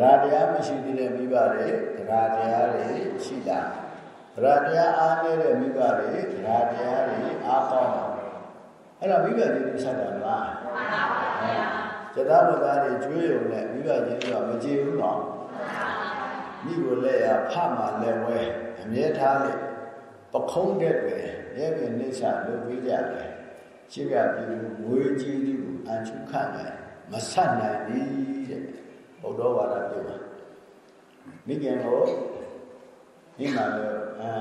ရတရားမရှိသေးတဲ့မိဘတွေသရတရားတွေရှိတာသရတရားအားနည်းတဲ့မိဘတွေသရတရားတွေအားကောင်းတာအဲ့တော့မိဘတွေသိဆက်တာလားမှန်ပါပါ ဘုရားဇဒဝသားတွေကျွေးရုံနဲ့မိဘချင်းကမကြည့်ဘူးတော့မိကိုလက်ရဖမှလက်ဝဲအမြဲထားလေပခုံးတဲ့ပဲရဲပဲနေချလုပ်ပေးကြတယ်ရှိကပြည်ဝေးကြီးသူအန်ချုခမယ်မဆက်နိုင်ဘူးတဲ့ဘုဒ္ဓဝါဒပြောတာမိခင်ကိုမိမလည်းအာ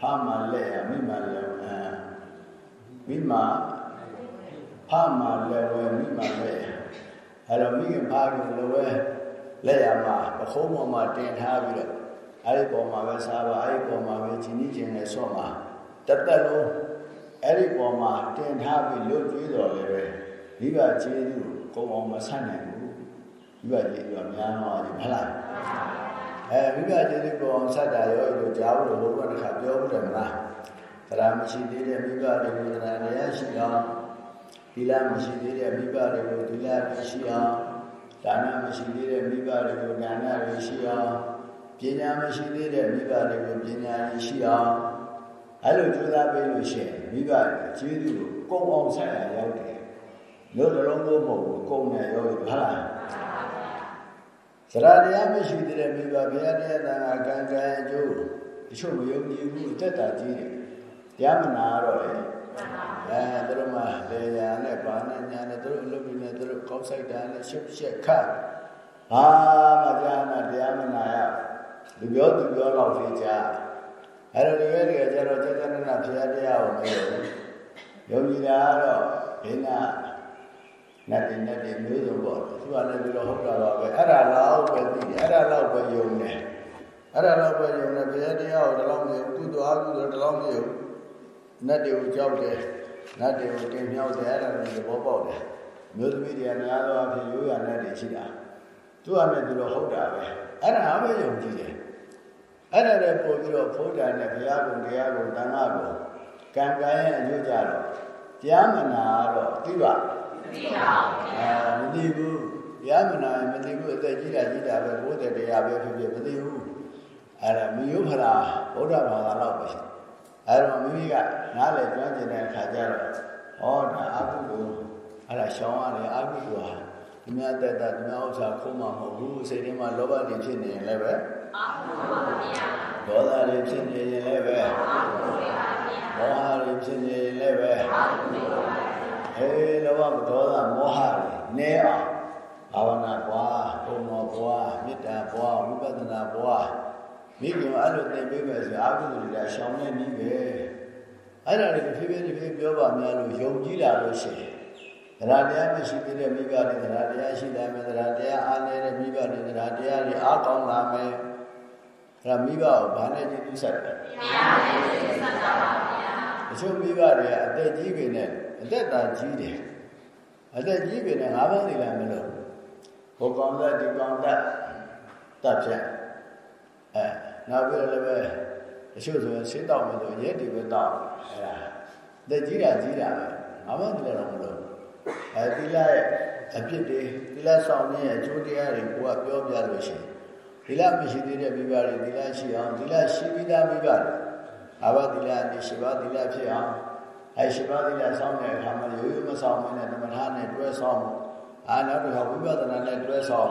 ဖမလည်းမိမလည်းအာမိမဖမလည်းဝဲမိမလည်း အဲ့တော့မိခင်ဖခင်လည်းဝဲလက်ရမှာပခုံးပေါ်မှာတင်ထားပြီးတော့အဲ့ဒီပေါ်မှာပဲစားပါအဲ့ဒီပေါ်မှာပဲဂျင်းကြီးကျင်နဲ့ဆော့မှာတသက်လုံးအဲ့ဒီပေါ်မှာတင်ထားပြီးလွတ်ကျွေးတော်လည်းပဲမိဘကျေးဇူးကိုကုံအောင်မဆန့်နိုင်ဘူးမိဘကျေးဇူးကများတော့တယ်မလားအဲမိဘကျေးဇူးကိုအောင်ဆက်တာရောလို့ကြားလို့ဘုရားတစ်ခါပြောဘူးတယ်မလားတရားမရှိသေးတဲ့မိဘတွေကိုတရားတရားရှိအောင် သီလမရှိသေးတဲ့မိဘတွေကိုသီလရှိအောင်ဒါနမရှိသေးတဲ့မိဘတွေကိုဒါနတွေရှိအောင်ပညာမရှိသေးတဲ့မိဘတွေကိုပညာတွေရှိအောင်အဲ့လိုကြိုးစားပေးလို့ရှိရင်မိဘကျေးဇူးကိုကုံအောင်ဆက်ရရောက်တယ်လို့တလုံးကိုမဟုတ်ဘူးကုံနဲ့ရောက်ပြီဟုတ်လားစရတရားမရှိသေးတဲ့မိဘဘုရားတရားသာကံကံအကျိုးတချို့မယုံကြည်ဘူးအသက်တာကြီးတယ်တရားမနာတော့လေ အဲသူတို့မှလေယာနဲ့ဘာနဲ့ညာနဲ့သူတို့အလုပ်တွေနဲ့သူတို့ကောက်ဆိုင်တာနဲ့ရှုပ်ရှက်ခတ်ဘာမှကြားနာတရားမနာရတလူပြောသူပြောတော့ဖြစ်ကြအဲ့တော့ဒီရဲ့တကယ်ကျတော့စေတနာဘုရားတရားကိုမယုံဘူးယုံကြည်တာကတော့ဒိနာနတ်တွေနတ်တွေမျိုးစုံပေါ့သူကလည်းပြီးတော့ဟုတ်တာတော့ပဲအဲ့ဒါလောက်ပဲသိတယ်အဲ့ဒါလောက်ပဲယုံတယ်အဲ့ဒါလောက်ပဲယုံတယ်ဘုရားတရားကိုတလောက်မယုံကုသိုလ်အကုသိုလ်တလောက်မယုံနတ်တွေကိုကြောက်တယ် နတ်တွေကိုတင်မြောက်တယ်အဲ့ဒါလည်းသဘောပေါက်တယ်မျိုးသမီးတွေကများသောအားဖြင့်ရိုးရာနတ်တွေရှိတာသူကလည်းသူတော့ဟုတ်တာပဲအဲ့ဒါအပဲယုံကြည်တယ်အဲ့ဒါလည်းပို့ပြီးတော့ဖိုးတာနဲ့ဘုရားကုံတရားကုံတန်ခါကုံကံကံရဲ့အကျိုးကြတော့တရားမနာတော့သိပါသိပါအဲမသိဘူးတရားမနာရင်မသိဘူးအသက်ကြီးတာကြီးတာပဲဘုဒ္ဓတရားပဲဖြစ်ဖြစ်မသိဘူးအဲ့ဒါမယုဖလားဗုဒ္ဓဘာသာတော့ပဲ အဲ့တော့မိမိကနားလေကျွမ်းကျင်တဲ့အခါကျတော့ဟောဒါအကုသိုလ်အဲ့ဒါရှောင်းရတယ်အကုသိုလ်ဟာဒီများတက်တာဒီများဥစ္စာခုံးမှာမဟုတ်ဘူးစိတ်ထဲမှာလောဘတွေဖြစ်နေရင်လည်းပဲအာဟုပါဗျာဒေါသတွေဖြစ်နေရင်လည်းပဲအာဟုပါဗျာမောဟတွေဖြစ်နေရင်လည်းပဲအာဟုပါဗျာဟေးလောဘဒေါသမောဟတွေနည်းအောင်ဘာဝနာပွားဘုံမောပွားမေတ္တာပွားဝိပဿနာပွား မိခင်အဲ့လိုသင်ပေးမယ်ဆိုအာဟုတွေဒါရှောင်းနေပြီပဲအဲ့ဒါတွေဖြည်းဖြည်းဖြည်းပြောပါများလို့ယုံကြည်လာလို့ရှိရင်တရားတရားမရှိသေးတဲ့မိဘတွေတရားတရားရှိလာမယ်တရားတရားအားနေတဲ့မိဘတွေတရားတရားတွေအားကောင်းလာမယ်အဲ့ဒါမိဘကိုဘာနဲ့ကြည့်ပြီးဆက်တယ်တရားနဲ့ကြည့်ဆက်တာပါဗျာတချို့မိဘတွေကအသက်ကြီးပေနဲ့အသက်သာကြီးတယ်အသက်ကြီးပေနဲ့ငါးပါးနေလာမလို့ဟိုကောင်သက်ဒီကောင်သက်တပ်ဖြတ်အဲ နောက်ပြီးတော့လည်းပဲတချို့ဆိုရင်ဆေးတောက်မယ်ဆိုရဲတီပဲတောက်အဲ့ဒါသက်ကြီးတာကြီးတာပဲငါးပါးနေလာတော့မလို့အဲဒီလာရဲ့အဖြစ်တွေဒီလာဆောင်နေရဲ့အကျိုးတရားတွေကိုကပြောပြလို့ရှိရင်ဒီလာမရှိသေးတဲ့မိဘတွေဒီလာရှိအောင်ဒီလာရှိပြီးသားမိဘတွေအာဘဒီလာနေရှိပါဒီလာဖြစ်အောင်အဲရှိပါဒီလာဆောင်တဲ့အခါမှာရိုးရိုးမဆောင်မနဲ့သမထနဲ့တွဲဆောင်အာနောက်တစ်ခါဝိပဿနာနဲ့တွဲဆောင်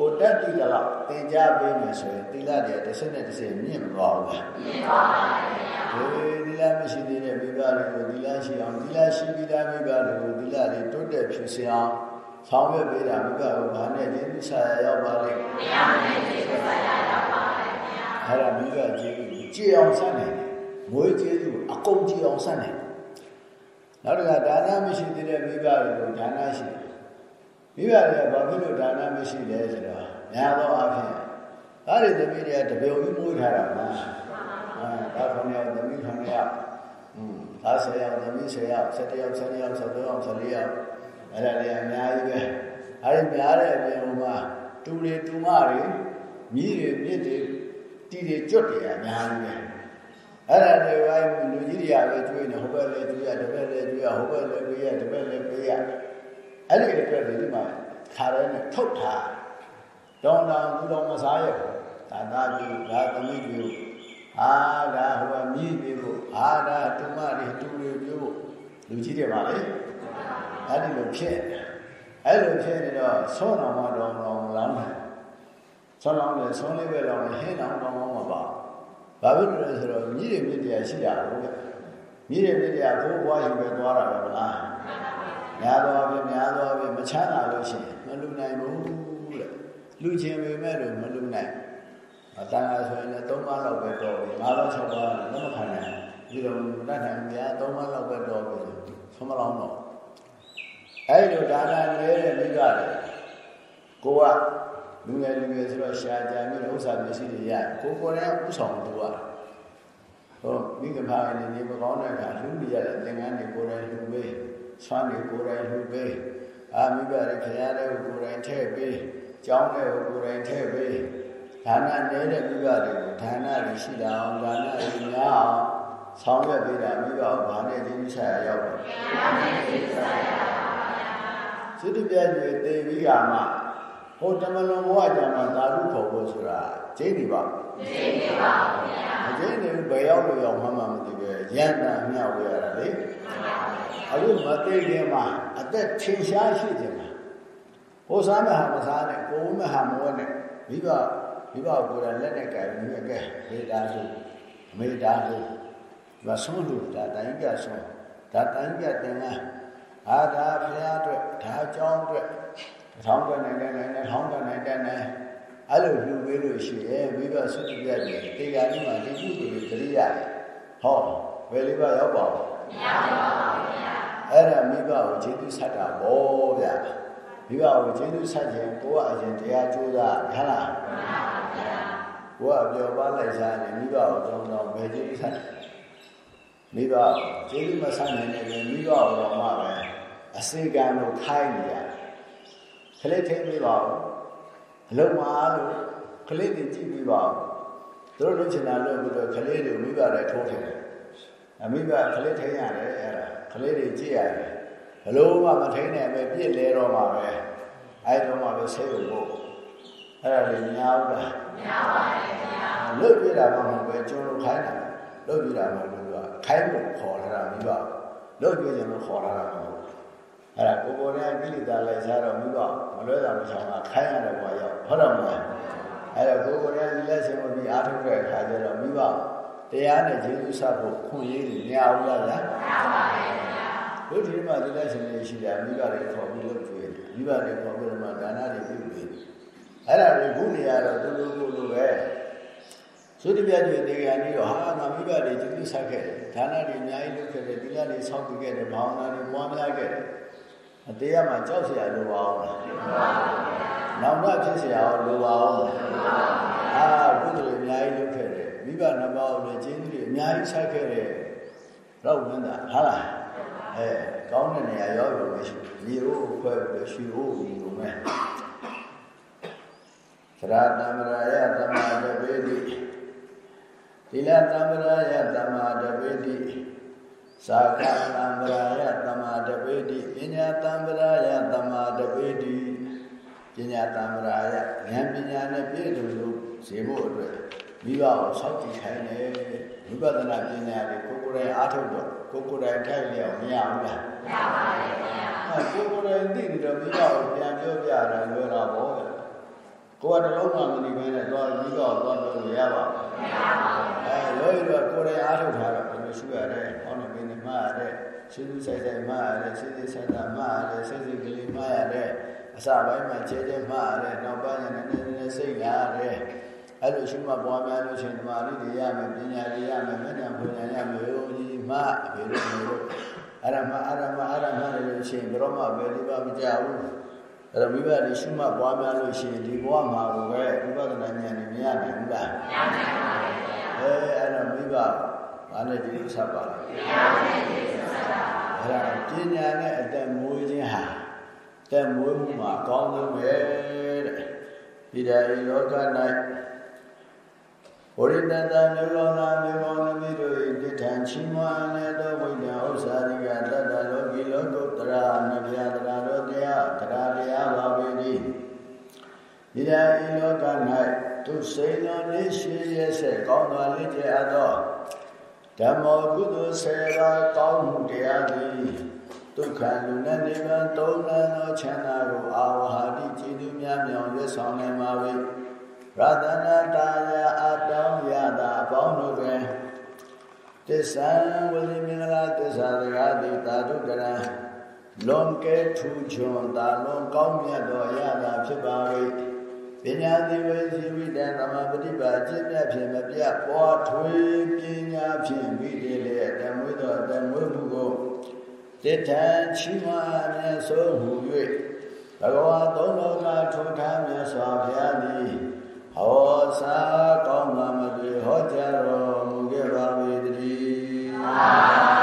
ကိုတက်တိကလောက်သင်ကြားပေးမယ်ဆိုရင်သီလတွေတစ်စက်နဲ့တစ်စက်မြင့်မသွားဘူးလားမြင့်ပါပါဘုရားဒီသီလမရှိသေးတဲ့မိဘတွေကိုသီလရှိအောင်သီလရှိပြီးသားမိဘတွေကိုသီလတွေတိုးတက်ဖြူစင်အောင်ဆောင်ရွက်ပေးတာမိဘကိုဘာနဲ့ကျေးဇူးဆရာရောက်ပါလိမ့်မယ်ဘုရားနဲ့ကျေးဇူးဆရာရောက်ပါလိမ့်မယ်အဲ့ဒါမိဘကျေးဇူးကြည်အောင်ဆက်နိုင်တယ်ငွေကျေးဇူးအကုန်ကြည်အောင်ဆက်နိုင်တယ်နောက်တစ်ခါဒါနမရှိသေးတဲ့မိဘတွေကိုဒါနရှိတယ် မိဘတွေကဘာဖြစ်လို့ဒါနမရှိလဲဆိုတော့များသောအားဖြင့်ဒါတွေသမီးတွေကတပြုံကြီးမွေးထားတာမှာအာဒါခေါင်းရောက်သမီးခေါင်းရောက်อืมဒါဆယ်ယောက်သမီးဆယ်ယောက်၁၁ယောက်၁၂ယောက်၁၃ယောက်၁၄ယောက်အဲ့ဒါတွေအများကြီးပဲအဲ့ဒီများတဲ့အပြင်ဟိုမှာတူတွေတူမတွေမြည်တွေမြစ်တွေတီတွေကြွတ်တွေအများကြီးပဲအဲ့ဒါတွေဝိုင်းလူကြီးတွေကပဲကျွေးနေဟိုဘက်လည်းကျွေးရဒီဘက်လည်းကျွေးရဟိုဘက်လည်းပေးရဒီဘက်လည်းပေးရ အဲ့ဒီအတွက်ဒီမှာခါရဲနဲ့ထုတ်ထားတောင်းတောင်းသူတော်မစားရဘူးဒါသာကျူဒါသမီးကျူအာဒါဟိုကမြည်ပြေဖို့အာဒါတူမတွေတူတွေပြေဖို့လူကြီးတွေပါလေအဲ့ဒီလိုဖြစ်အဲ့လိုဖြစ်နေတော့ဆုံးတော်မတော်တော်လောင်းတယ်ဆုံးလောင်းတယ်ဆုံးလေးပဲလောင်းတယ်ဟင်းလောင်းတော်မမပါဘာဖြစ်လို့လဲဆိုတော့မြည်တွေမြည်တရားရှိတာဟုတ်ကဲ့မြည်တွေမြည်တရားဘိုးဘွားယူပဲသွားတာပဲမလား များသောပဲများသောပဲမချမ်းသာလို့ရှိရင်မလူနိုင်ဘူးတဲ့လူချင်းပေမဲ့လို့မလူနိုင်အတန်အားဆိုရင်လည်း၃ပါးလောက်ပဲတော့ပြီ၅ပါး၆ပါးလည်းမခံနိုင်ပြီးတော့တတ်နိုင်များ၃ပါးလောက်ပဲတော့ပြီဆုံးမလောင်းတော့အဲ့လိုဒါနနေတဲ့မိကလည်းကိုကလူငယ်လူငယ်ဆိုတော့ရှားကြံပြီးဥစ္စာပစ္စည်းတွေရကိုကိုယ်တိုင်ဥဆောင်တူရဟောမိကဖာနေနေမကောင်းတဲ့အခါလူတွေရတယ်သင်္ကန်းတွေကိုယ်တိုင်လူပေး ဆွမ်းတွေကိုယ်တိုင်လူပေးအာမိဘရခရတဲ့ကိုယ်တိုင်ထည့်ပေးကျောင်းတဲ့ကိုယ်တိုင်ထည့်ပေးဒါနနေတဲ့မိဘတွေကိုဒါနတွေရှိတာအောင်ဒါနတွေများအောင်ဆောင်ရွက်ပေးတာမိဘကိုဘာနဲ့ဒီမိဆိုင်ရောက်တယ်။ဘာနဲ့ဒီဆိုင်ရောက်ပါဗျာ။စိတ္တပြည့်တွေတေပြီးကမှဟိုတမလွန်ဘဝကြမှာသာဓုခေါ်ဖို့ဆိုတာကျင်းနေပါ ကျင်းနေပါဗျာ။ကျင်းနေဘယ်ရောက်လို့ရောက်မှမှမသိပဲရန်တာမြောက်ရတာလေ။အခုမသိခင်မှာအသက်ထင်ရှားရှိတယ်မှာဟိုစားမဟာမစားနဲ့ကိုဝမဟာမဝနဲ့မိဘမိဘကိုယ်တိုင်လက်နဲ့ကြိုင်ပြီးအကဲမေတ္တာဆိုမေတ္တာဆိုဒါဆုံးလို့ဒါတိုင်းပြဆုံးဒါတိုင်းပြတင်လားအာဒါဖရာအတွက်ဒါအကြောင်းအတွက်ထောင်းကနိုင်တဲ့နိုင်နဲ့ထောင်းကနိုင်တဲ့နိုင် အဲ့လိုလှူပေးလို့ရှိရင်မိဘဆွတ်ပြတ်တယ်တေဂာနည်းမှာဒီကုသိုလ်တွေတရိရတယ်ဟောဘယ်လေးပါရောက်ပါ့မရပါဘူးဗျာအဲ့ဒါမိဘကိုကျေးဇူးဆက်တာပေါ့ဗျာမိဘကိုကျေးဇူးဆက်ခြင်းကိုကအရင်တရားကြိုးစားဟုတ်လားမှန်ပါဗျာကိုကပြောပါလိုက်စားရင်မိဘကိုတောင်းတောင်းပဲကျေးဇူးဆက်မိဘကျေးဇူးမဆက်နိုင်တဲ့မိဘကိုတော့မှပဲအစေကံကိုခိုင်းနေရခလေးထိမ့်ပေးပါဦး အလုံးမအားလို့ခလေးတွေကြည့်ပြီးပါဦးသူတို့လုပ်ချင်တာလုပ်ပြီးတော့ခလေးတွေမိဘတွေထိုးထည့်တယ်အမိဘခလေးထိန်ရတယ်အဲ့ဒါခလေးတွေကြည့်ရတယ်ဘလို့မှမထိန်နိုင်ပဲပြစ်လဲတော့မှာပဲအဲ့တော့မှပဲဆေးရုံဖို့အဲ့ဒါတွေများဘူးလားများပါတယ်ခင်ဗျာလွတ်ပြတာမှမဟုတ်ပဲကျွန်တော်ခိုင်းတာလွတ်ပြတာမဟုတ်ဘူးကခိုင်းဖို့ခေါ်လာတာမိဘလွတ်ပြခြင်းလို့ခေါ်လာတာမဟုတ် အဲ့ဒါကိုကိုယ်နဲ့ကိလေသာလိုက်စားတော့မိဘမလွဲတာမချောင်ကခိုင်းရတယ်ဘွာရောက်ဟုတ်တယ်မလားအဲ့တော့ကိုယ်ကိုယ်နဲ့လက်ရှင်မပြီးအားထုတ်တဲ့အခါကျတော့မိဘတရားနဲ့ကျေးဇူးဆက်ဖို့ခွင့်ရည်တွေမရဘူးလားဗျာမရပါဘူးခင်ဗျာတို့ဒီမှာဒီလက်ရှင်တွေရှိတာမိဘတွေခေါ်ပြီးလုပ်ကြွေးမိဘတွေခေါ်ပြီးတော့မှဒါနတွေပြုပြီးအဲ့ဒါတွေဘုနေရတော့သူတို့ကိုလိုပဲသုတိပြတ်တွေတေဂာနေတော့ဟာငါမိဘတွေကျေးဇူးဆက်ခဲ့တယ်ဒါနတွေအများကြီးလုပ်ခဲ့တယ်ဒီလတွေဆောက်ပြီးခဲ့တယ်ဘာဝနာတွေပွားများခဲ့တယ် အတရားမှာကြောက်เสียလိုပါအောင်လားလိုပါဘူးဗျာနောက်တော့ဖြစ်เสียအောင်လိုပါအောင်လားလိုပါဘူးဗျာအာဘုဒ္ဓတွေအများကြီးလုပ်ခဲ့တယ်မိဘနှစ်ပါးကိုလည်းကျေးဇူးတွေအများကြီးဆက်ခဲ့တယ်တော့ဝင်တာဟာလားအဲကောင်းတဲ့နေရာရောက်ရုံပဲရှိမြေဦးခွဲပြီးရွှေဦးဒီလိုမဲ့သရတမရာယတမတပေတိသီလတမရာယတမတပေတိ သာကတံပရာယတမတပေတိပညာတံပရာယတမတပေတိပညာတံပရာယဉာဏ်ပညာနဲ့ပြည့်စုံလို့ဇေဖို့အတွက်မိဘကိုစောင့်ကြည့်ခိုင်းတယ်ဝိပဿနာပညာတွေကိုကိုယ်ကိုယ်တိုင်အားထုတ်တော့ကိုယ်ကိုယ်တိုင်ထိုက်လျောက်မရဘူးလားမရပါဘူးခင်ဗျာအဲကိုယ်ကိုယ်တိုင်သိပြီးတော့မိဘကိုပြန်ပြောပြတာလွယ်တာပေါ့ ကိုယ်ကတလုံးမှမနေဘဲနဲ့တော့မိဘကိုတော့ပြောလို့ရပါဘူးမရပါဘူးအဲလို့ရတော့ကိုယ်တိုင်အားထုတ်ထားတော့ဘယ်လိုရှိရတယ်ဟောနေမင်းနဲ့မှားရတယ်ရှင်းရှင်းဆိုင်ဆိုင်မှားရတယ်ရှင်းရှင်းဆိုင်ဆိုင်မှားရတယ်စိတ်စိတ်ကလေးမှားရတယ်အစပိုင်းမှာကျဲကျဲမှားရတယ်နောက်ပိုင်းကျနည်းနည်းနည်းစိတ်လာရတယ်အဲ့လိုရှိမှပွားများလို့ရှိရင်ဓမ္မရီတွေရမယ်ပညာတွေရမယ်မေတ္တာပူဇာရမယ်ယောဂီမဘယ်လိုမျိုးအဲ့ဒါမှအဲ့ဒါမှအဲ့ဒါမှလည်းရှိရင်ဘရောမဘယ်လိုမှမကြောက်ဘူး အဲ့တော့မိဘတွေရှိမှပွားများလို့ရှိရင်ဒီဘဝမှာကိုပဲဥပဒနာဉာဏ်တွေမရနိုင်ဘူးလားမရနိုင်ပါဘူးခင်ဗျာအဲအဲ့တော့မိဘဘာနဲ့ဒီလိုဆက်ပါလဲတရားနဲ့ဒီလိုဆက်ပါအဲ့ဒါပညာနဲ့အသက်မွေးခြင်းဟာတက်မွေးမှုမှာအကောင်းဆုံးပဲတဲ့ဒီတိုင်းလောက၌ ဝရိတတမျိုးလောနာမျိုးကောင်းသမီးတို့၏တိထံချီးမွမ်းအပ်သောဝိညာဉ်ဥစ္စာရိကတတ္တလောကီလောကုတ္တရာနဗျာတရာတို့တရားတရားတရားပါပေ၏ဒီတဤလောက၌သူစိန်တော်နေရှိရဲ့ဆက်ကောင်းသောလေးကျအပ်သောဓမ္မောကုသိုလ်ဆေရာကောင်းမှုတရားသည်ဒုက္ခလူနဲ့နိဗ္ဗာန်သုံးလန်းသောချမ်းသာကိုအာဝဟာတိကြည်သူများမြောင်ရွတ်ဆောင်နိုင်ပါ၏ ရတနာတာယအတောင်းရတာအပေါင်းတို့တွင်တစ္ဆံဝိမင်္ဂလာတစ္ဆာတကားတိတာတုကရံလွန်ကဲထူချွန်တာလွန်ကောင်းမြတ်သောအရာသာဖြစ်ပါ၏ပညာတိဝေစီဝိတံသမပฏิပါအကျင့်မြတ်ဖြင့်မပြတ်ပွားထွေးပညာဖြင့်မိတည်လေအတမွေးသောအတမွေးမှုကိုတထံချီးမွမ်းမြတ်ဆိုဟု၍ဘဂဝါသုံးတော်ကထိုထားမြတ်စွာဘုရားသည် ဟောစာကောင်းမှမတွေ့ဟောကြားတော်မူခဲ့ပါ၏တည်း